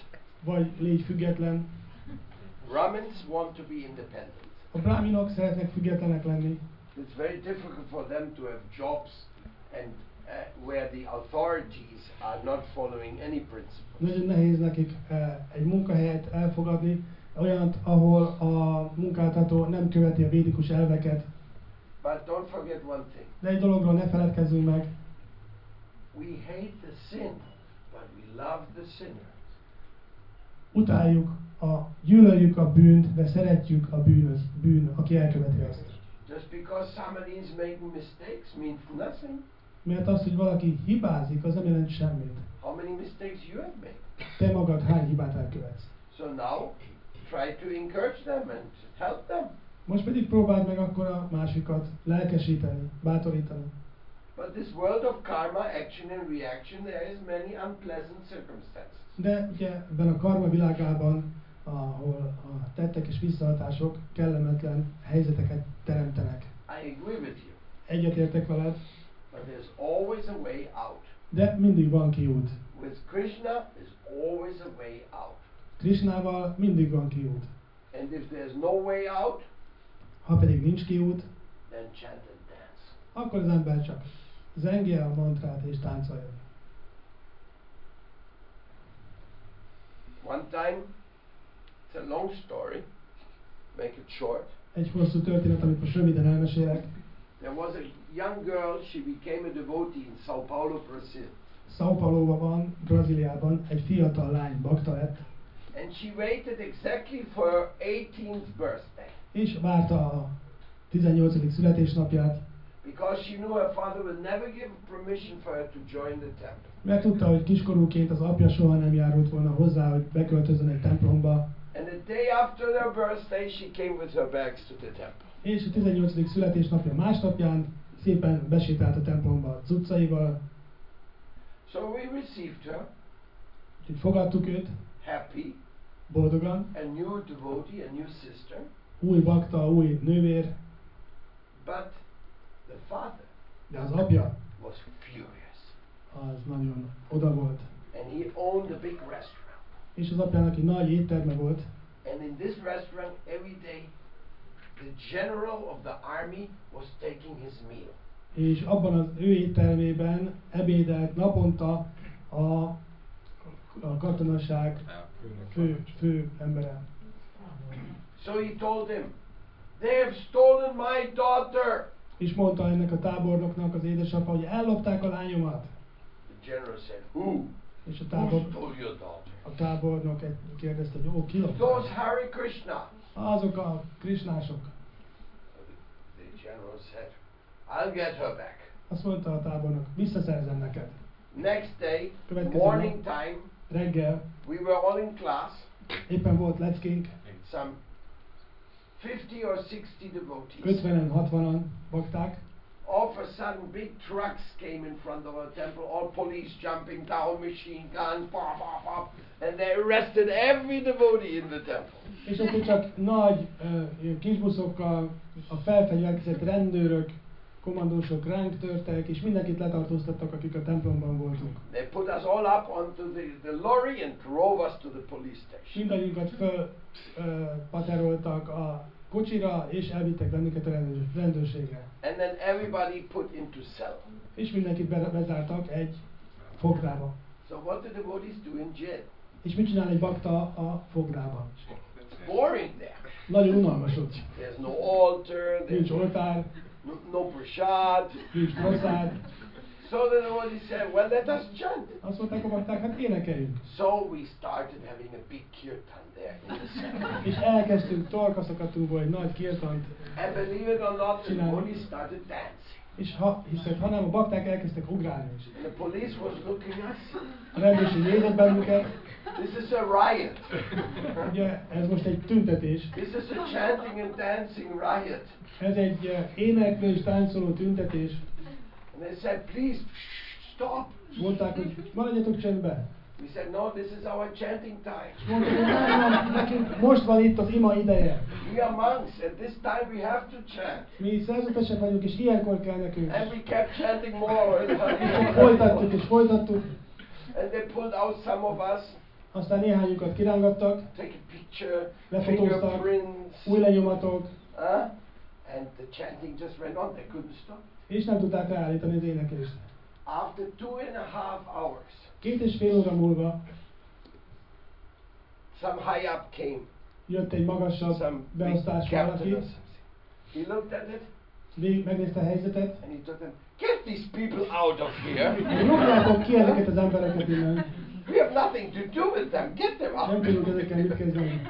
vagy légy független. Brahmins want to be independent. A bráminok szeretnek függetlenek lenni. It's very difficult for them to have jobs and uh, where the authorities are not following any principles. Nagyon nehéz nekik eh, egy munkahelyet elfogadni, olyant, ahol a munkáltató nem követi a védikus elveket. But don't forget one thing. De egy dologról ne feledkezzünk meg, We hate the sin, but we love the sinner. utáljuk, a, gyűlöljük a bűnt, de szeretjük a bűnös, bűn, aki elköveti azt. Just because somebody is making mistakes means nothing. Mert az, hogy valaki hibázik, az nem jelent semmit. How many mistakes you have made? Te magad hány hibát elkövetsz. So now, try to encourage them and help them. Most pedig próbáld meg akkor a másikat lelkesíteni, bátorítani. But this world of karma, action and reaction, there is many unpleasant circumstances. De ugye ebben a karma világában, ahol a tettek és visszahatások kellemetlen helyzeteket teremtenek. I agree with you, Egyetértek veled, but there's always a way out. de mindig van kiút. With Krishna, there's always a way out. Krisnával mindig van kiút. And if there's no way out, Ha pedig nincs kiút, then chant and dance. akkor az ember csak zengje a mantrát és táncoljon. One time, it's a long story, make it short. Egy hosszú történet, amit most röviden elmesélek. There was a young girl, she became a devotee in Sao Paulo, Brazil. São Paulo van, Brazíliában egy fiatal lány bakta lett, And she waited exactly for her 18th birthday és várta a 18. születésnapját, because she knew her father would never give permission for her to join the temple. mert tudta, hogy kiskorúként az apja soha nem járult volna hozzá, hogy beköltözön egy templomba, And the day after their birthday, she came with her bags to the temple. és a 18. születésnapja másnapján szépen besétált a templomba az utcaival, So we received her, úgyhogy fogadtuk őt, happy, boldogan, a new devotee, a new sister. Új bakta, új nővér, But the father de az apja was furious. az nagyon oda volt. And he owned a big restaurant. És az apjának egy nagy étterme volt, And in this restaurant, every day, the general of the army was taking his meal. és abban az ő éttermében ebédelt naponta a, a katonaság fő, fő embere. So he told him, They have stolen my daughter. És mondta ennek a tábornoknak az édesapa, hogy ellopták a lányomat. The general said, Who? És a, Who tábor, stole your daughter? a tábornok egy- kérdezte, hogy ó, ki lopta? Those Hare Krishna. Azok a krisnások. The general said, I'll get her back. Azt mondta a tábornok, visszaszerzem neked. Next day, Következő morning nap. time, Reggel we were all in class, éppen volt leckénk, some 50 or 60 devotees. 50-en, 60-an bakták, All of a sudden, big trucks came in front of our temple, all police jumping down, machine guns, pop, pop, pop, and they arrested every devotee in the temple. És akkor csak nagy uh, kisbuszokkal a felfegyverkezett rendőrök, kommandósok ránk törtek, és mindenkit letartóztattak, akik a templomban voltunk. They put us all up onto the, the lorry and drove us to the police station. Mindannyiunkat föl uh, pateroltak a kocsira, és elvittek bennünket a rendőr, rendőrségre. And then everybody put into cell. És mindenkit be, bezártak egy fogdába. So what do devotees do in jail? És mit csinál egy bakta a fogdában? Boring there. Nagyon unalmas ott. There's no altar, there's Nincs oltár, no, no prasad. nincs proszád. So the devotees said, well, let us chant. Azt mondták a bakták, hát énekeljünk. So we started having a big kirtan there. És elkezdtünk torkaszakatunkból egy nagy kirtant, And believe it or not, the devotees started dancing. és ha, hiszed, hanem a bakták elkezdtek ugrálni is. And the police was looking us. A rendőrség nézett bennünket, This is a riot. ugye ez most egy tüntetés, This is a chanting and dancing riot. ez egy eh, éneklő és táncoló tüntetés. And they said, please, stop. És mondták, hogy maradjatok csendben. We said, no, this is our chanting time. Most van itt az ima ideje. We are monks, and this time we have to chant. Mi szerzetesek vagyunk, és ilyenkor kell nekünk. And we kept chanting more. Folytattuk és folytattuk. and they pulled out some of us, Aztán néhányukat kirángattak, take a picture, lefotóztak, új lenyomatok, huh? and the chanting just went on. They couldn't stop. És nem tudták leállítani az énekelést. After two and a half hours, fél óra múlva some high up came, jött egy magasabb some big beosztású captain valaki. He looked at it végig megnézte a helyzetet, and he told them, "Get these people out of here. rúgjátok ki ezeket az embereket innen, We have nothing to do with them. Get them nem out." tudunk ezekkel mit kezdeni.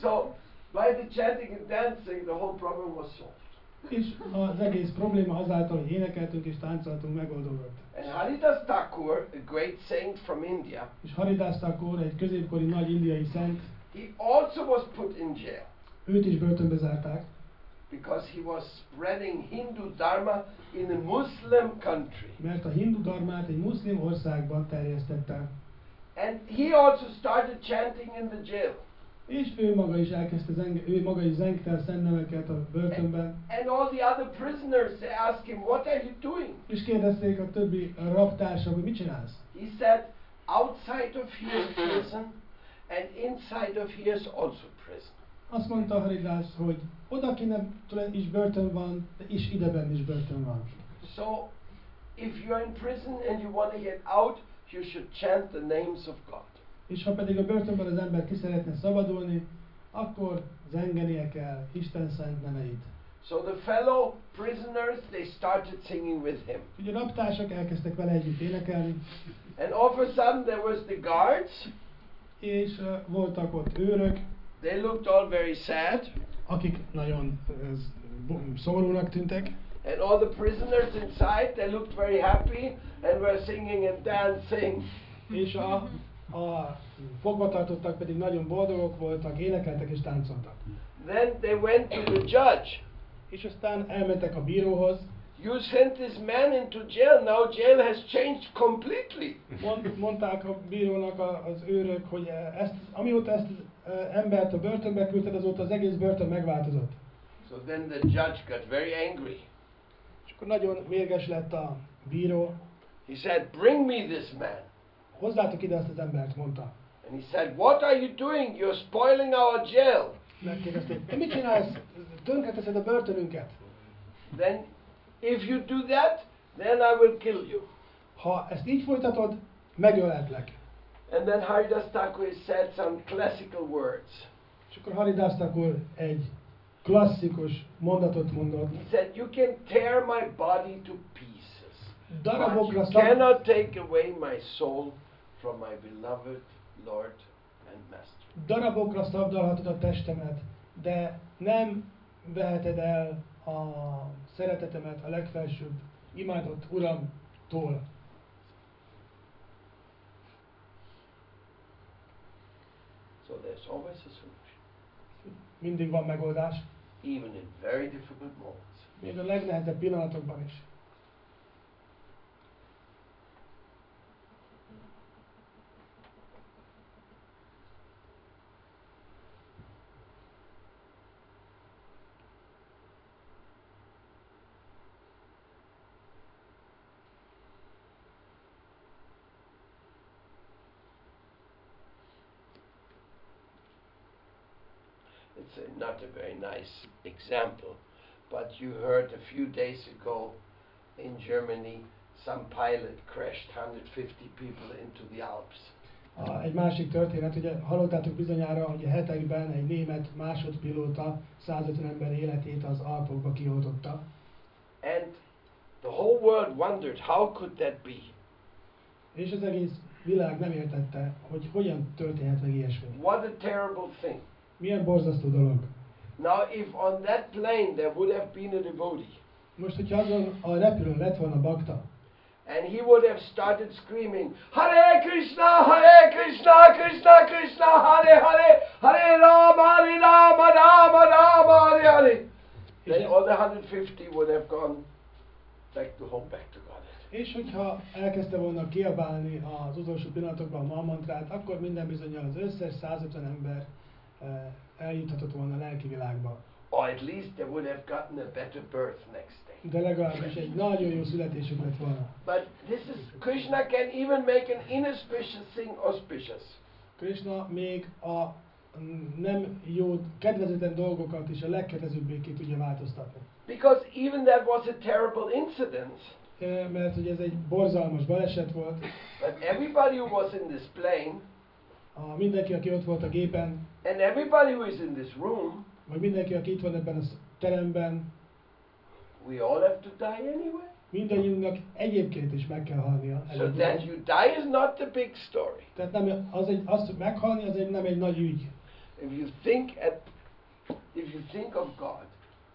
So, by the chanting and dancing, the whole problem was solved. És az egész probléma azáltal, hogy énekeltünk és táncoltunk, megoldódott. And Haridas Thakur, a great saint from India, És Haridas Thakur, egy középkori nagy indiai szent, he also was put in jail őt is börtönbe zárták, because he was spreading Hindu Dharma in a Muslim country. mert a hindu darmát egy muszlim országban terjesztette. And he also started chanting in the jail. És ő maga is elkezdte, zeng, ő maga is zengte a szentneveket a börtönben, And all the other prisoners, asked him, What are you doing? és kérdezték a többi rabtársak, hogy mit csinálsz? He said, Outside of here is prison, and inside of here is also prison. Azt mondta Haridas, hogy odakine is börtön van, de is ideben is börtön van. So, if you're in prison and you want to get out, you should chant the names of God. És ha pedig a börtönben az ember ki szeretne szabadulni, akkor zengenie kell Isten szent neveit. So the fellow prisoners, they started singing with him. Ugye a rabtársak elkezdtek vele együtt énekelni, And all of a sudden there was the guards. és uh, voltak ott őrök, They looked all very sad. akik nagyon uh, szomorúnak tűntek, And all the prisoners inside, they looked very happy and were singing and dancing. és a, a fogvatartottak pedig nagyon boldogok voltak, énekeltek és táncoltak. Then they went to the judge. És aztán elmentek a bíróhoz, You sent this man into jail. Now jail has changed completely. Mond, mondták a bírónak a, az őrök, hogy ezt, amióta ezt eh, embert a börtönbe küldted, azóta az egész börtön megváltozott. So then the judge got very angry. És akkor nagyon mérges lett a bíró. He said, Bring me this man. Hozzátok ide azt az embert, mondta. And he said, What are you doing? You're spoiling our jail. Megkérdezték, te mit csinálsz? Tönkreteszed a börtönünket. Then, if you do that, then I will kill you. Ha ezt így folytatod, megöletlek. And then Haridas Thakur said some classical words. És akkor Haridas Thakur egy klasszikus mondatot mondott. He said, You can tear my body to pieces, but Darabokra, you szab, cannot take away my soul from my beloved Lord and Master. darabokra szabdalhatod a testemet, de nem veheted el a szeretetemet a legfelsőbb imádott Uramtól. So there's always a solution, Mindig van megoldás, even in very difficult moments. még a legnehezebb pillanatokban is. It's a, not a very nice example, but you heard a few days ago in Germany some pilot crashed 150 people into the Alps. A, egy másik történet, ugye hallottátok bizonyára, hogy a hetekben egy német másodpilóta 150 ember életét az Alpokba kioltotta. And the whole world wondered how could that be? És az egész világ nem értette, hogy hogyan történhet meg ilyesmi. What a terrible thing. Milyen borzasztó dolog. Now, if on that plane there would have been a devotee, Most, hogyha azon a repülőn lett volna bakta, and he would have started screaming, Hare Krishna, Hare Krishna, Krishna Krishna, Hare Hare, Hare Rama, Hare Rama, Rama Rama, Hare Hare. Then all the 150 would have gone back to home, back to God. És hogyha elkezdte volna kiabálni az utolsó pillanatokban a Malmantrát, akkor minden bizonyal az összes 150 ember eljuthatott volna a lelki világba. Or at least they would have gotten a better birth next day. De legalábbis egy nagyon jó születésük lett volna. But this is, Krishna can even make an inauspicious thing auspicious. Krishna még a nem jó, kedvezőtlen dolgokat is a legkedvezőbbé ki tudja változtatni. Because even that was a terrible incident. Mert hogy ez egy borzalmas baleset volt, But everybody who was in this plane, a, mindenki, aki ott volt a gépen, and everybody who is in this room, vagy mindenki, aki itt van ebben a teremben, we all have to die anyway. mindannyiunknak egyébként is meg kell halnia. So that you die is not the big story. Tehát nem, az egy, az, hogy meghalni, az egy, nem egy nagy ügy. If you think at, if you think of God,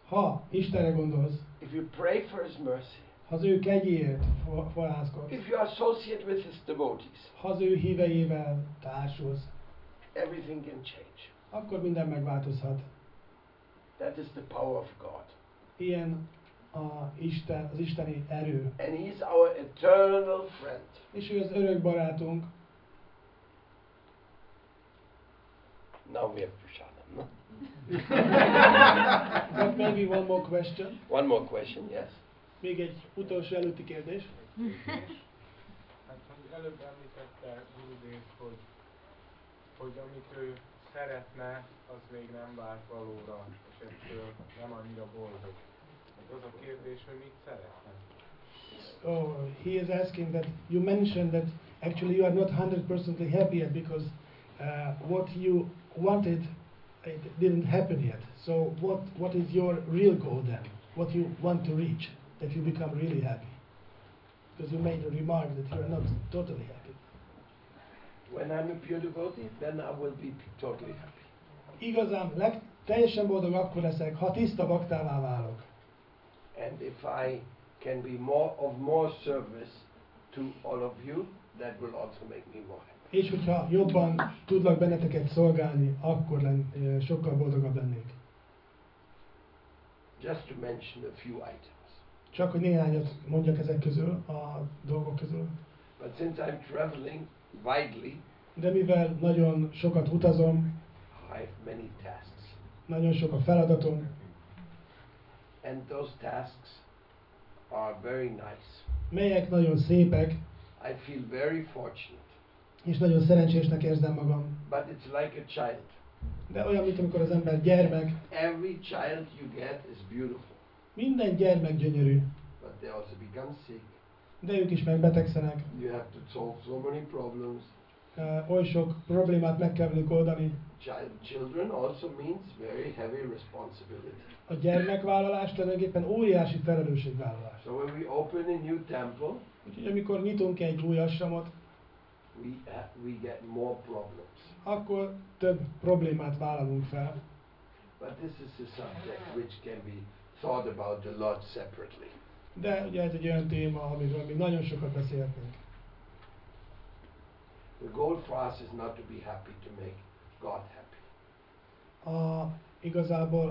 Ha Istenre gondolsz, if you pray for His mercy, ha az ő kegyéért fo- forrázkodsz, if you associate with His devotees, ha az ő híveivel társulsz, everything can change. akkor minden megváltozhat. That is the power of God. Ilyen a Isten, az isteni erő. And He's our eternal friend. És ő az örök barátunk. Now we have prasadam. No? But maybe one more question. One more question, yes. Még egy utolsó előtti kérdés. Hát, hogy előbb említette Gurudev, hogy, hogy amit ő szeretne, az még nem vált valóra, és ettől nem annyira boldog. Az a kérdés, hogy mit szeretne. Oh, he is asking that you mentioned that actually you are not 100% happy yet because uh, what you wanted it didn't happen yet. So what what is your real goal then? What you want to reach that you become really happy? Because you made a remark that you are not totally happy. When I'm a pure devotee, then I will be totally happy. Igazán leg, teljesen boldog akkor leszek, ha tiszta baktává válok. And if I can be more of more service to all of you, that will also make me more happy. És hogyha jobban tudlak benneteket szolgálni, akkor len, ö, sokkal boldogabb lennék. Just to mention a few items. Csak hogy néhányat mondjak ezek közül, a dolgok közül. But since I'm traveling widely, De mivel nagyon sokat utazom, I have many tasks. nagyon sok a feladatom, And those tasks are very nice. melyek nagyon szépek, I feel very fortunate. és nagyon szerencsésnek érzem magam. But it's like a child. De olyan, mint amikor az ember gyermek, Every child you get is beautiful. Minden gyermek gyönyörű, But they also become sick. de ők is megbetegszenek. You have to solve so many problems. Ö, Oly sok problémát meg kell velük oldani. Child, children also means very heavy responsibility. A gyermekvállalás tulajdonképpen óriási felelősségvállalás. So when we open a new temple, Úgyhogy amikor nyitunk egy új asramot, we, ha- we get more problems. akkor több problémát vállalunk fel. But this is a subject which can be thought about a lot separately. De ugye ez egy olyan téma, amiről még nagyon sokat beszélhetnénk. The goal for us is not to be happy, to make God happy. A, igazából